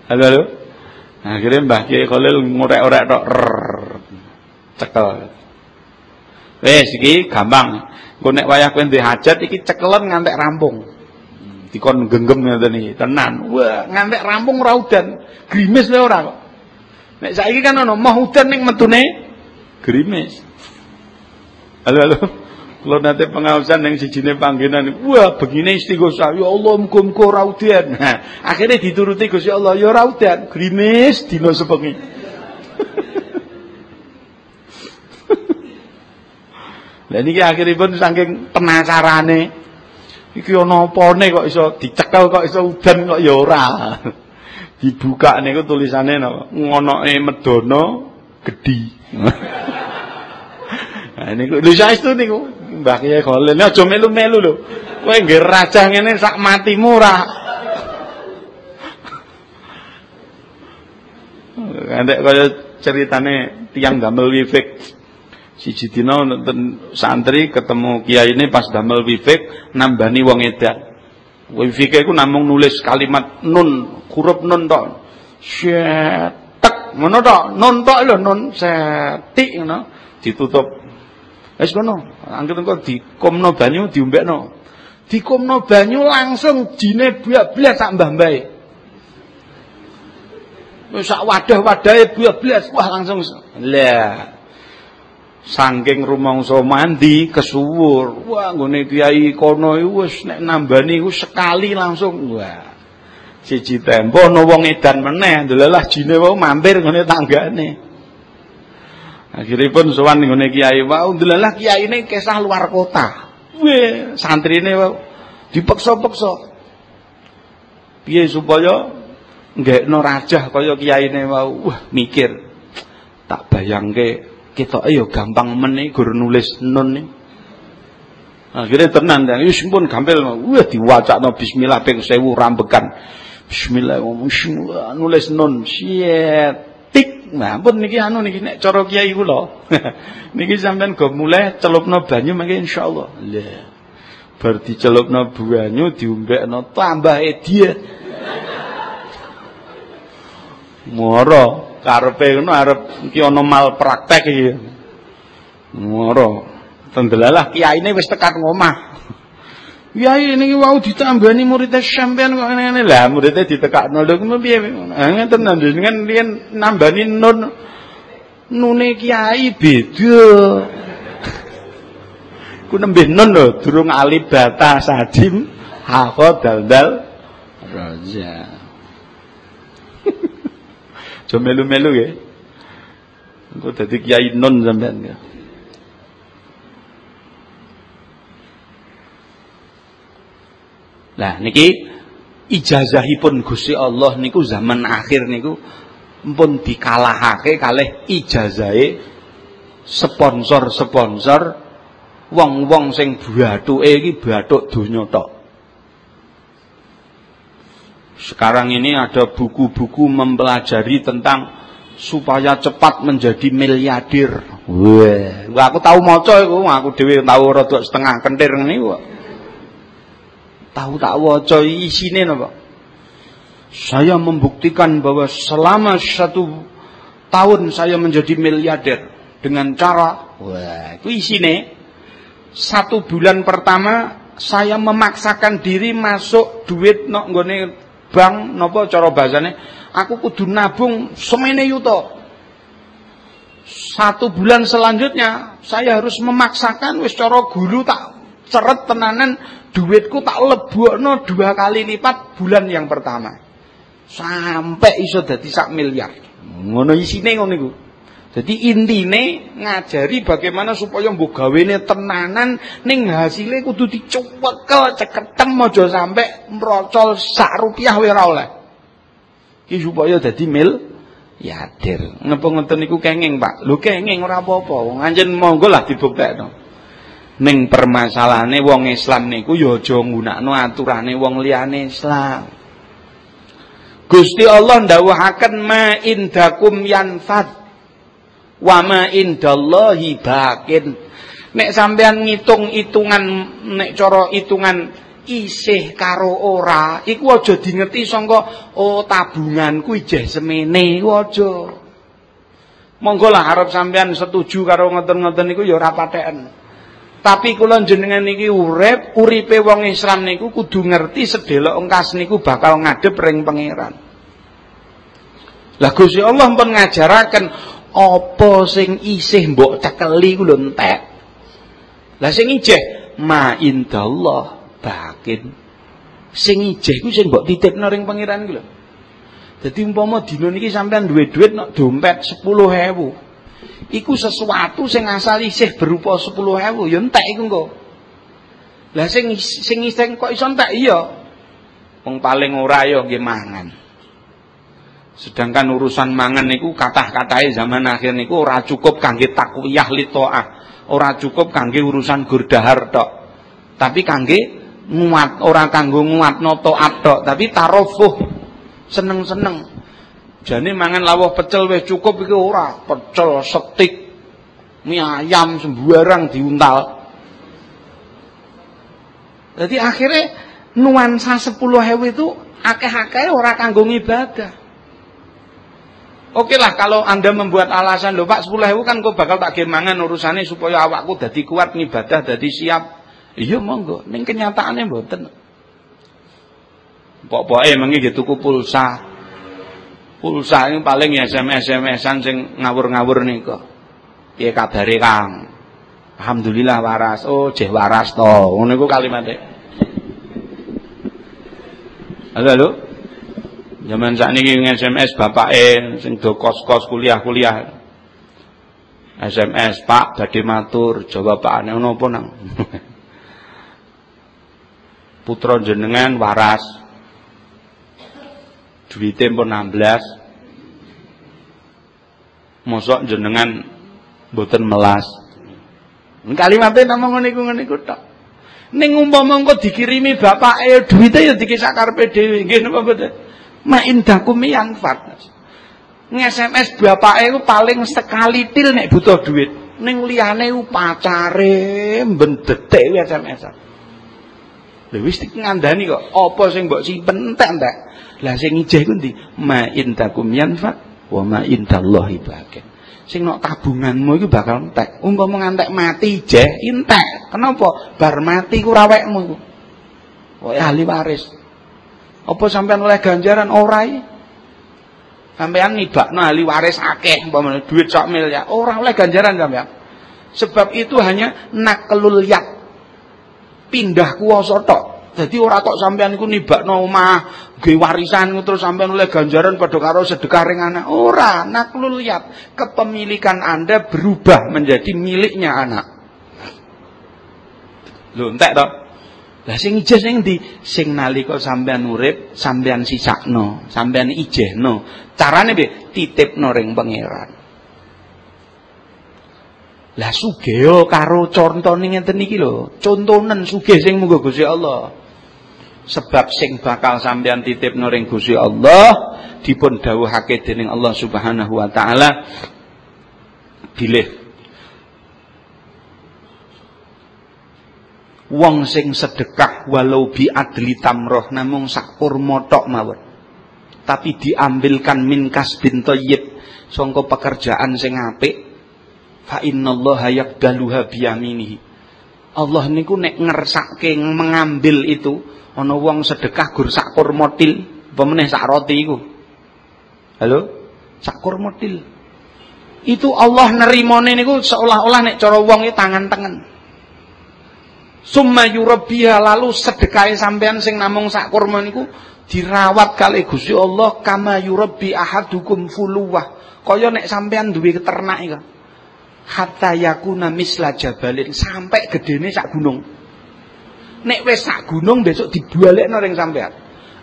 Halo. Akhirnya Mbah Kiai Khalil ngorek-orek tok. Cekel. Wis iki gampang. Engko nek wayah kowe ndek hajat iki cekelen ngantek rampung. Dikon genggem ngoten iki, tenan. Wah, ngantek rampung ora udan. Grimis lho ora kok. Nek saiki kan ana mau udan ning metune gerimis. Halo halo. Kalau nanti pengawasan yang sijine panggilan, wah begini istighosah, ya Allah ora udan. Nah, [laughs] akhirnya dituruti Gusti Allah, ya ora udan, gerimis dina sepengi. [laughs] Lah niki akhiripun saking penasarane iki ana apane kok iso dicekel kok iso udan kok ya ora. Dibuka niku tulisane napa? Ngonoke medana gedhi nah niku lho saestu niku? Mbah Kiai Khalil aja melu-melu lho. Kowe nggih rajah ngene sak matimu ora? Andek kaya ceritane tiang damel wifik siji dina santri ketemu kiai ini pas damel wifik nambani wong edan Wifike iku namung nulis kalimat nun, huruf nun tok. Setek ngono tok, nun tok lho nun setik ngono. Ditutup. Wis ngono, angger engko dikomno banyu diombekno. Dikomno banyu langsung jine blas sak mbah-mbahe. Sak wadah-wadahe blas wah langsung. Lah Saking rumangsa mandi kesuwur. Wah, nggone kiai kono iku wis nek nambani iku sekali langsung. Wah. Siji tempo ana wong edan meneh, ndelalah jine wae mampir ngene tanggane. Akhiripun sowan ngene kiai wau, ndelalah kiyaine kesah luar kota. Weh, santrine wae dipeksa-peksa. Piye supaya nggekno rajah kaya kiyaine wau. Wah, mikir. Tak bayangke ketoke ya gampang meneh gur nulis nun nih. Akhirnya tenan dan wis pun gampil. Wah diwacakno bismillah ping 1000 rambekan. Bismillah bismillah nulis nun. Siet tik. Nah pun niki anu niki nek cara kiai kula [laughs] niki sampean go mulai celupno banyu mangke insyaallah. Lah bar dicelupno banyu diombekno tambah dia moro karepe ngono arep iki ana mal praktek iki moro tendelalah kiyaine wis tekan ngomah Kiai ini wau ditambani muridnya sampean kok ngene-ngene. Lah muridnya ditekakno lho kuwi piye? Ha ngeten kan riyen nambani nun nune kiai beda. Ku nembe nun lho durung alibata sadim haqa daldal raja. Jo melu-melu ya. Engko dadi kiai nun sampean ya. Nah niki ijazahipun Gusti Allah niku zaman akhir niku pun dikalahake kalih ijazahe sponsor-sponsor wong-wong sing bathuke iki bathuk donya tok. Sekarang ini ada buku-buku mempelajari tentang supaya cepat menjadi miliarder. Wah, aku tahu maca iku, aku dhewe tahu rada setengah kentir ngene kok. Tahu tak waca isine napa? Saya membuktikan bahwa selama satu tahun saya menjadi miliarder dengan cara wah itu isine satu bulan pertama saya memaksakan diri masuk duit nok nggone bank napa cara bahasane aku kudu nabung semene yuto satu bulan selanjutnya saya harus memaksakan wis cara guru tak ceret tenanan duitku tak lebokno dua kali lipat bulan yang pertama. Sampai iso dadi sak miliar. Ngono isine ngono iku. Jadi intine ngajari bagaimana supaya mbok gawene tenanan ning hasile kudu dicuwekel ceketem aja sampai mrocol sak rupiah wae ora oleh. Ki supaya dadi mil yadir. Ngapa ngoten niku kenging, Pak? Lho kenging ora apa-apa. Wong anjen monggo lah dibuktekno. Ning permasalahane wong Islam niku ya aja nggunakno aturane wong liyane Islam. Gusti Allah ndawuhaken ma indakum yanfad wa ma indallahi bakin. Nek sampean ngitung-itungan nek cara hitungan isih karo ora, iku aja dingeti sangka oh tabunganku ijeh semene, iku aja. Monggo lah arep sampean setuju karo ngoten-ngoten niku ya ora patheken. Tapi kula jenengan niki urip, uripe wong Islam niku kudu ngerti sedelok engkas niku bakal ngadep ring pangeran. Lah Gusti Allah pun ngajaraken apa sing isih mbok cekeli ku lho entek. Lah sing ijeh ma indallah bakin. Sing ijeh ku sing mbok titipno ring pangeran ku lho. Dadi umpama dina niki sampean duwe dhuwit nek dompet 10.000 iku sesuatu sing asal isih berupa 10.000 ya entek iku engko. Lah sing sing sing kok iso entek iya. Wong paling ora ya nggih mangan. Sedangkan urusan mangan niku kathah-katahe zaman akhir niku ora cukup kangge takwiyah li taah, ora cukup kangge urusan gurdahar tok. Tapi kangge nguat, ora kanggo nguatno taat tok, tapi tarofuh seneng-seneng. Jane mangan lawuh pecel wis cukup iki ora, pecel setik mie ayam sembarang diuntal. Jadi akhirnya nuansa 10.000 itu akeh-akeh ora kanggo ibadah. Oke lah kalau Anda membuat alasan lho Pak 10.000 kan kok bakal tak gemangan urusannya supaya awakku dadi kuat ngibadah dadi siap. Iya monggo, ning kenyataannya mboten. Pokoke mengi tuku pulsa, Pulsa ini paling ya SMS-SMS-an sing ngawur-ngawur niku. Piye kabare, Kang? Alhamdulillah waras. Oh, jeh waras to. Ngono iku kalimate. Halo, halo. Zaman sakniki SMS bapake sing do kos-kos kuliah-kuliah. SMS, Pak badhe matur, jawabane ngono apa nang? [laughs] Putra jenengan waras. Duwite pun 16. Mosok jenengan mboten melas. Kalimatnya namung ngene iku ngene iku tok. Ning umpama engko dikirimi bapake duwite ya dikisah karepe dhewe, nggih napa mboten? Ma indakum yanfat. Nge-SMS bapake iku paling sekali til nek butuh duit. Ning liyane ku pacare ben detik SMS-an. Lha wis ngandani kok, apa sing mbok simpen entek-entek. Lah sing ijeh ku ndi? Ma indakum yanfat wa ma baqin sing nok tabunganmu itu bakal entek. Umpama ngantek mati je entek. Kenapa? Bar mati ku rawekmu iku. Wae ahli waris. Apa sampean oleh ganjaran ora iki? Sampean nibakno ahli waris akeh umpama duit sak miliar, ora oleh ganjaran sampean. Sebab itu hanya naklul yak. Pindah kuasa tok. Jadi ora tok sampean iku nibakno omah, nggih warisan terus sampean oleh ganjaran padha karo sedekah ring anak. Ora, naklul yat. Kepemilikan Anda berubah menjadi miliknya anak. Lho entek to? Lah sing ijeh sing ndi? Sing nalika sampean urip, sampean sisakno, sampean ijehno. Carane piye? Titipno ring pangeran. Lah sugih karo contone ngeten iki lho, contonen sugih sing munggo Gusti Allah. Sebab sing bakal sampean titip ring Gusti Allah dipun dawuhake dening Allah Subhanahu wa taala bilih wong sing sedekah walau bi adli tamroh namung sak kurma tok mawon. Tapi diambilkan min kasbin thayyib sangka pekerjaan sing apik. Fa innallaha yaqbaluha biyaminihi Allah niku nek ngersake mengambil itu ana wong sedekah gur sak kurma til apa meneh sak roti iku? Halo? Sak kurma til. Itu Allah nerimone niku seolah-olah nek cara wong iki tangan tengen summa yurabbiha lalu sedekahe sampean sing namung sak kurma niku dirawat kali Gusti Allah kama yurabbi ahadukum fuluwah kaya nek sampean duwe ternak iku hatta yakuna misla jabalin sampai gedene sak gunung Nek wis sak gunung besok dibalekno ring sampean.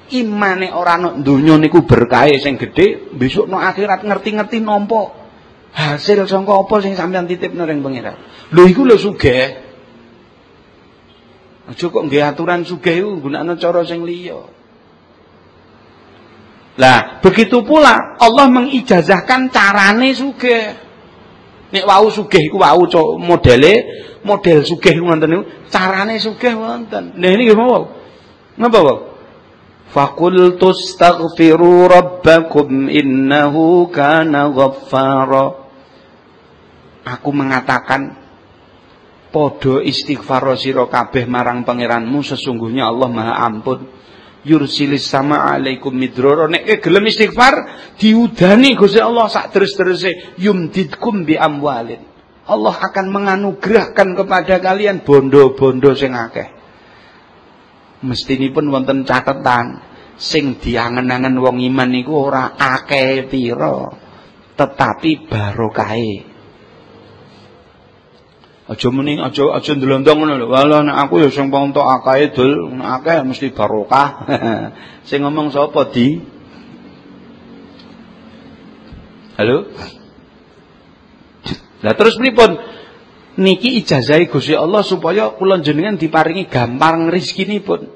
Imane ora ana donya niku berkahe sing gedhe, besok no akhirat ngerti-ngerti nampa hasil sangka apa sing sampean titipno ring pangeran. Lho iku lho sugih. Aja kok nggih aturan sugih iku gunakno cara sing liya. Lah, begitu pula Allah mengijazahkan carane sugih. Nek wau sugih iku wau modele model sugih wonten niku carane sugih wonten. Nah ini mau. Napa wau? Faqul tastaghfiru rabbakum innahu kana ghaffara. Aku mengatakan podo istighfar sira kabeh marang pangeranmu sesungguhnya Allah Maha Ampun. Yursilis sama alaikum midroro. Nek gelem istighfar diudani Gusti Allah sak terus-teruse. Yumdidkum bi amwalin. Allah akan menganugerahkan kepada kalian bondo-bondo sing akeh. Pun wonten catatan sing diangen-angen wong iman niku ora akeh pira tetapi barokahe Aja muni aja aja ndelondong ngono lho. Wala nek aku ya sing pontok akae dul, akeh mesti barokah. [laughs] sing ngomong sapa di? Halo? Lah terus pripun? Niki ijazahi Gusti Allah supaya kula jenengan diparingi gampang rezekinipun.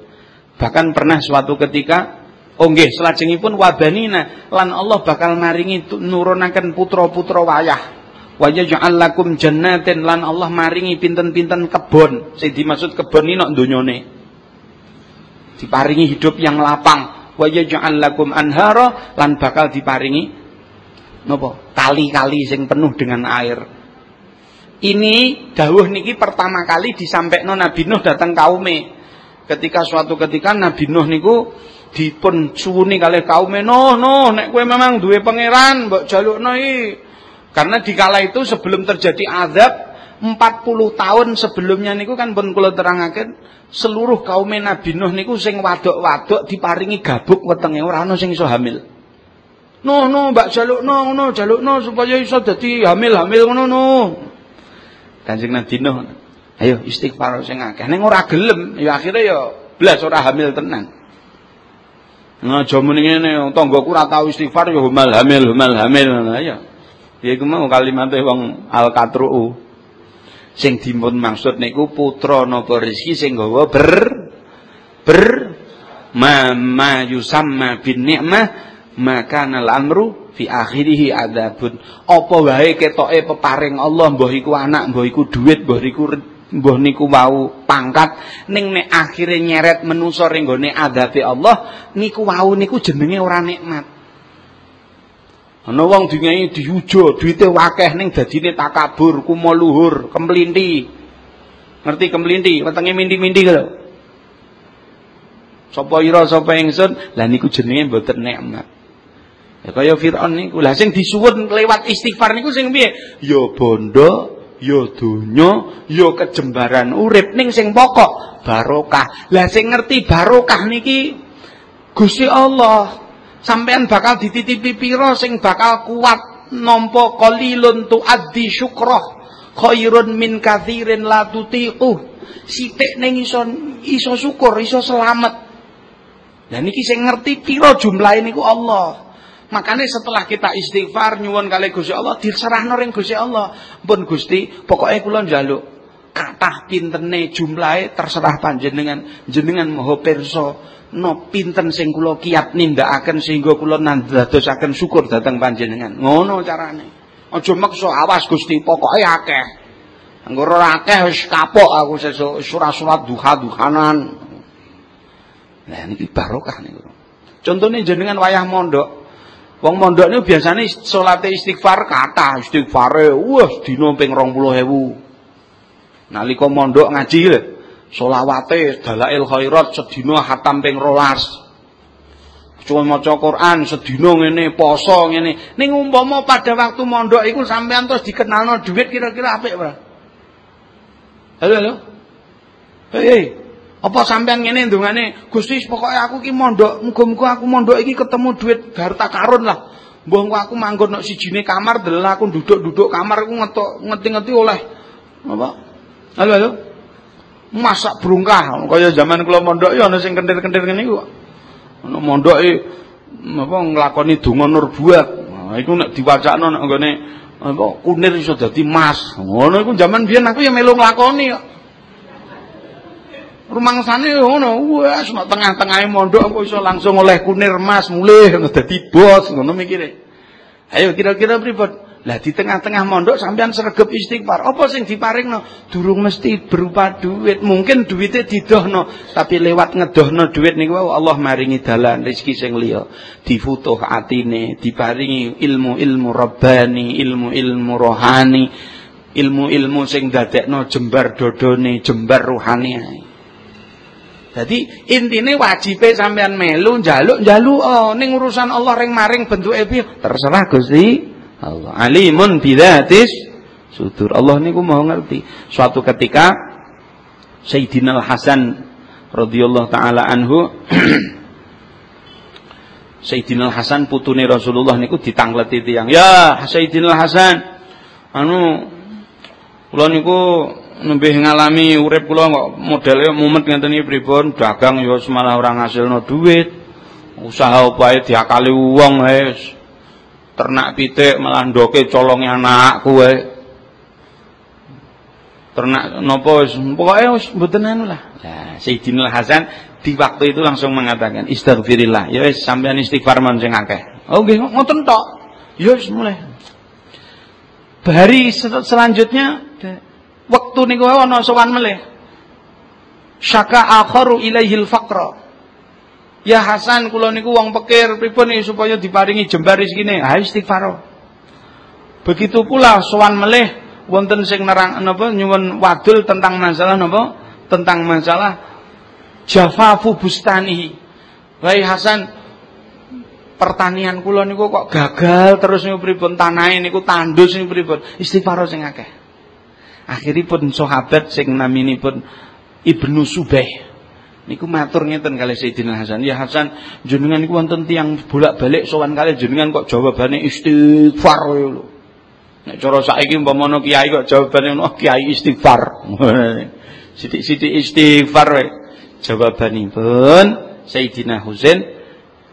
Bahkan pernah suatu ketika Oh nggih, salajengipun wabanina lan Allah bakal maringi nurunaken putra-putra wayah wa yaj'al lakum jannatin lan Allah maringi pinten-pinten kebon. Sing dimaksud kebon ini nok donyane diparingi hidup yang lapang. Wa yaj'al lakum anhara lan bakal diparingi napa? Kali-kali sing penuh dengan air. Ini dawuh niki pertama kali disampaikan Nabi Nuh datang kaume. Ketika suatu ketika Nabi Nuh niku dipun suwuni kalih kaume Nuh Nuh nek kowe memang duwe pangeran mbok jalukno iki karena dikala itu sebelum terjadi azab 40 tahun sebelumnya niku kan pun kula terangaken seluruh kaum Nabi Nuh niku sing wadok-wadok diparingi gabuk wetenge ora ana sing iso hamil. No no mbak jaluk no no jaluk no supaya iso dadi hamil-hamil ngono no. Kanjeng Nabi Nuh ayo istighfar sing akeh ning ora gelem ya akhirnya ya blas ora hamil tenan. Nah, aja muni ngene, tanggaku ora tau istighfar ya humal hamil, humal hamil ngono ya. Iku mau kalimate wong al-katru. Sing dipun maksud niku putra napa rezeki sing gawa ber ber ma ma yusamma bin ni'mah maka nal amru fi akhirih adabun apa wae ketoke peparing Allah mbah iku anak mbah iku dhuwit mbah iku mbah niku wau pangkat. Ning nek akhire nyeret menusa ring gone adabe Allah niku wau niku jenenge ora nikmat ana wong dingai diujo duwite wakeh ning dadine takabur kumo luhur kemlinti ngerti kemlinti wetenge mindi-mindi lho sapa ira sapa ingsun lah niku jenenge mboten nikmat Ya kaya Firaun niku. Lah sing disuwun lewat istighfar niku sing piye? Ya bondo, ya donya, ya kejembaran urip ning sing pokok barokah. Lah sing ngerti barokah niki Gusti Allah. Sampean bakal dititipi pira sing bakal kuat nampa qalilun tuaddi syukrah khairun min katsirin la tutiqu. Sithik ning iso iso syukur, iso selamat. Lah niki sing ngerti pira jumlahe niku Allah. Makanya setelah kita istighfar nyuwun kali Gusti Allah diserahno ring Gusti Allah. Pun Gusti, pokoknya kula njaluk kathah pintene jumlahe terserah panjenengan. Jenengan maha pirsa no pinten sing kula kiat nindakaken sehingga kula nandadosaken syukur dhateng panjenengan. Ngono carane. Aja maksa awas Gusti, pokoke akeh. Anggere ora akeh wis kapok aku sesuk surat-surat duha-duhanan. Nah niki barokah niku. Contohnya jenengan wayah mondok, Wong mondok niku biasane salate istighfar kathah, istighfare wah dina ping 20.000. Nalika mondok ngaji lho, selawate dalail khairat sedina hatam ping 12. Cuma maca Quran sedina ngene, poso ngene. Ning umpama pada waktu mondok iku sampean terus dikenalno dhuwit kira-kira apik ora? Halo halo. Hei, hey. Apa sampean ngene ndongane, Gusti pokoke aku ki mondok, muga-muga aku mondok iki ketemu duit harta karun lah. Mbah aku manggon nek sijine kamar deleng aku duduk-duduk kamar aku ngetok ngeti-ngeti oleh apa? Halo halo. Masak brungkah kaya zaman kula mondok ya ana sing kentir-kentir ngene iku. Ana mondoke apa nglakoni donga nur buat. Nah, iku nek diwacakno nek nggone apa kunir iso dadi emas. Ngono iku zaman biyen aku ya melu nglakoni kok. rumangsane ngono wes nek tengah-tengahe mondok kok iso langsung oleh kunir emas mulih dadi bos ngono mikire ayo kira-kira pripun lah di tengah-tengah mondok sampean sregep istighfar. Apa sing diparingno? Durung mesti berupa duit. Mungkin duitnya didohno tapi lewat ngedohno duit niku Allah maringi dalan rezeki sing liya. Difutuh atine diparingi ilmu-ilmu rabbani ilmu-ilmu rohani ilmu-ilmu sing dadekno jembar dodone jembar rohani Jadi intine wajibe sampean melu njaluk njaluk oh ning urusan Allah ring maring bentuke piye? Terserah Gusti Allah. Alimun bidzatis sudur. Allah niku mau ngerti. Suatu ketika Sayyidina Al-Hasan radhiyallahu taala anhu [clears throat] Sayyidina Al-Hasan putune Rasulullah niku ditangleti tiyang. Ya Sayyidina Al-Hasan anu kula niku nembe ngalami urip kula kok modele mumet ngeten iki pripun dagang ya semalah ora ngasilno duit usaha upae diakali wong wis ternak pitik malah ndoke colonge anakku wae. Ternak wis? Pokoke wis mboten anu lah. Lah Sayyidina Hasan di waktu itu langsung mengatakan istighfirillah ya wis sampean istighfar men sing akeh. Oh nggih ya wis mulai. Hari selanjutnya Waktu niku ana sowan melih. Syaka akharu ilaihil faqra. Ya Hasan kula niku wong pikir pripun supaya diparingi jembar rezekine. Ha istighfar. Begitu pula sowan melih wonten sing nerang napa nyuwun wadul tentang masalah napa? Tentang masalah jafafu bustani. Wahai Hasan, pertanian kula niku kok gagal terus niku pripun tanahe niku tandus niku pripun? Istighfar sing akeh. Akhiripun sahabat sing naminipun Ibnu Subaih niku matur ngeten kali Sayyidina Hasan. Ya Hasan, jenengan niku wonten tiyang bolak-balik sowan kali jenengan kok jawabane istighfar lho. Nek cara saiki umpama kiai kok jawabane oh kiai istighfar. [laughs] Sithik-sithik istighfar wae. Jawabanipun Sayyidina Husain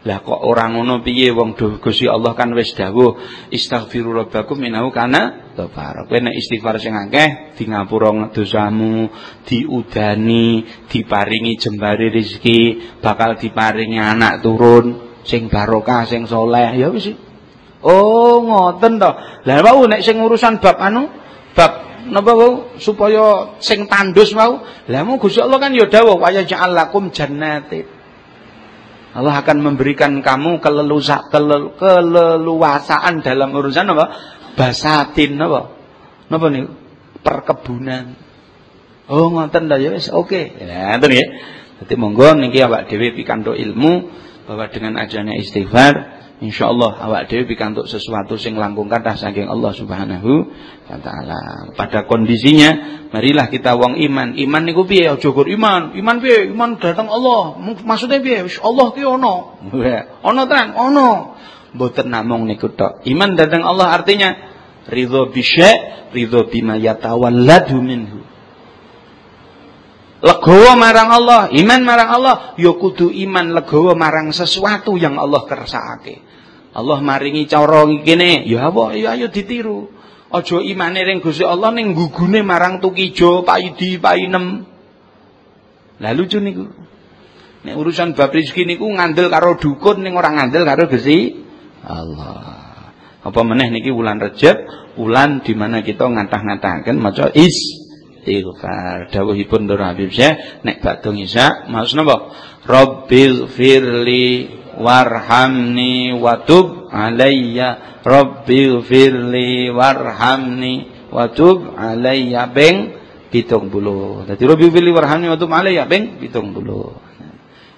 lah kok orang ngono piye wong Gusti Allah kan wis dawuh istaghfiru rabbakum innahu kana ghafar. Kowe nek istighfar sing akeh di ngapura dosamu, diudani, diparingi jembare rezeki, bakal diparingi anak turun sing barokah, sing soleh. Ya wis. Oh, ngoten to. Lah wau nek sing urusan bab anu, bab napa wau supaya sing tandus wau. Lah mau Gusti Allah kan ya dawuh wa ja'alakum jannatin Allah akan memberikan kamu kelelusa, kelel, keleluasaan dalam urusan apa? Basatin apa? Napa nih? Perkebunan. Oh ngoten dah ya oke. Okay. Ya ngoten. Dadi monggo niki awak dhewe pikantuk ilmu bahwa dengan ajarnya istighfar Insya Allah awak dewi pikantuk sesuatu sing langkung kata saking Allah Subhanahu wa taala. Pada kondisinya marilah kita wong iman. Iman niku piye? Aja iman. Iman piye? Iman datang Allah. Maksudnya piye? Wis Allah ki ono. Ono tenan, ono. Mboten namung niku tok. Iman datang Allah artinya ridho bisya, ridho bima yatawalladu minhu. Legowo marang Allah, iman marang Allah, ya kudu iman legowo marang sesuatu yang Allah kersakake. Allah maringi cara kene, ya apa ya ayo ditiru. Aja imane ring Gusti Allah ning gugune marang Tukijo, Paidi, Painem. Lah lucu niku. Nek urusan bab rezeki niku ngandel karo dukun ning ora ngandel karo Gusti Allah. Apa meneh niki wulan Rejab, wulan di mana kita ngantah-ngantahaken maca is istighfar. Dawuhipun Nur Habib Syekh nek badhe isya maksud napa? Rabbil firli warhamni watub alayya rabbi firli warhamni watub alayya. Beng pitung bulu dadi rabbi firli warhamni watub alayya. Beng pitung bulu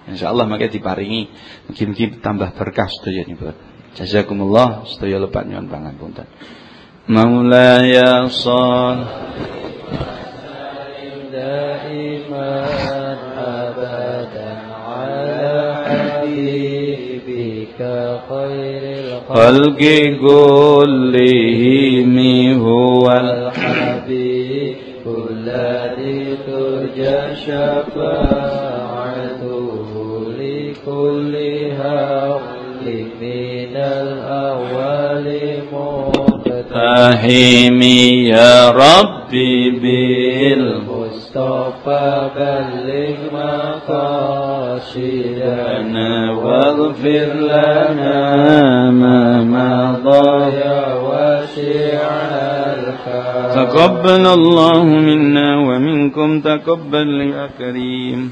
insyaallah maka diparingi mungkin tambah berkah sedaya buat jazakumullah sedaya lepat nyuwun pangapunten maulaya daiman abadan خير الخلق كلهم هو الحبيب الذي ترجى شفاعته لكل هول من الأول مقتحم يا ربي بالمصطفى بلغ مقاصدنا واغفر لنا ما مضى يا واسع الكرم تقبل الله منا ومنكم تقبل يا كريم.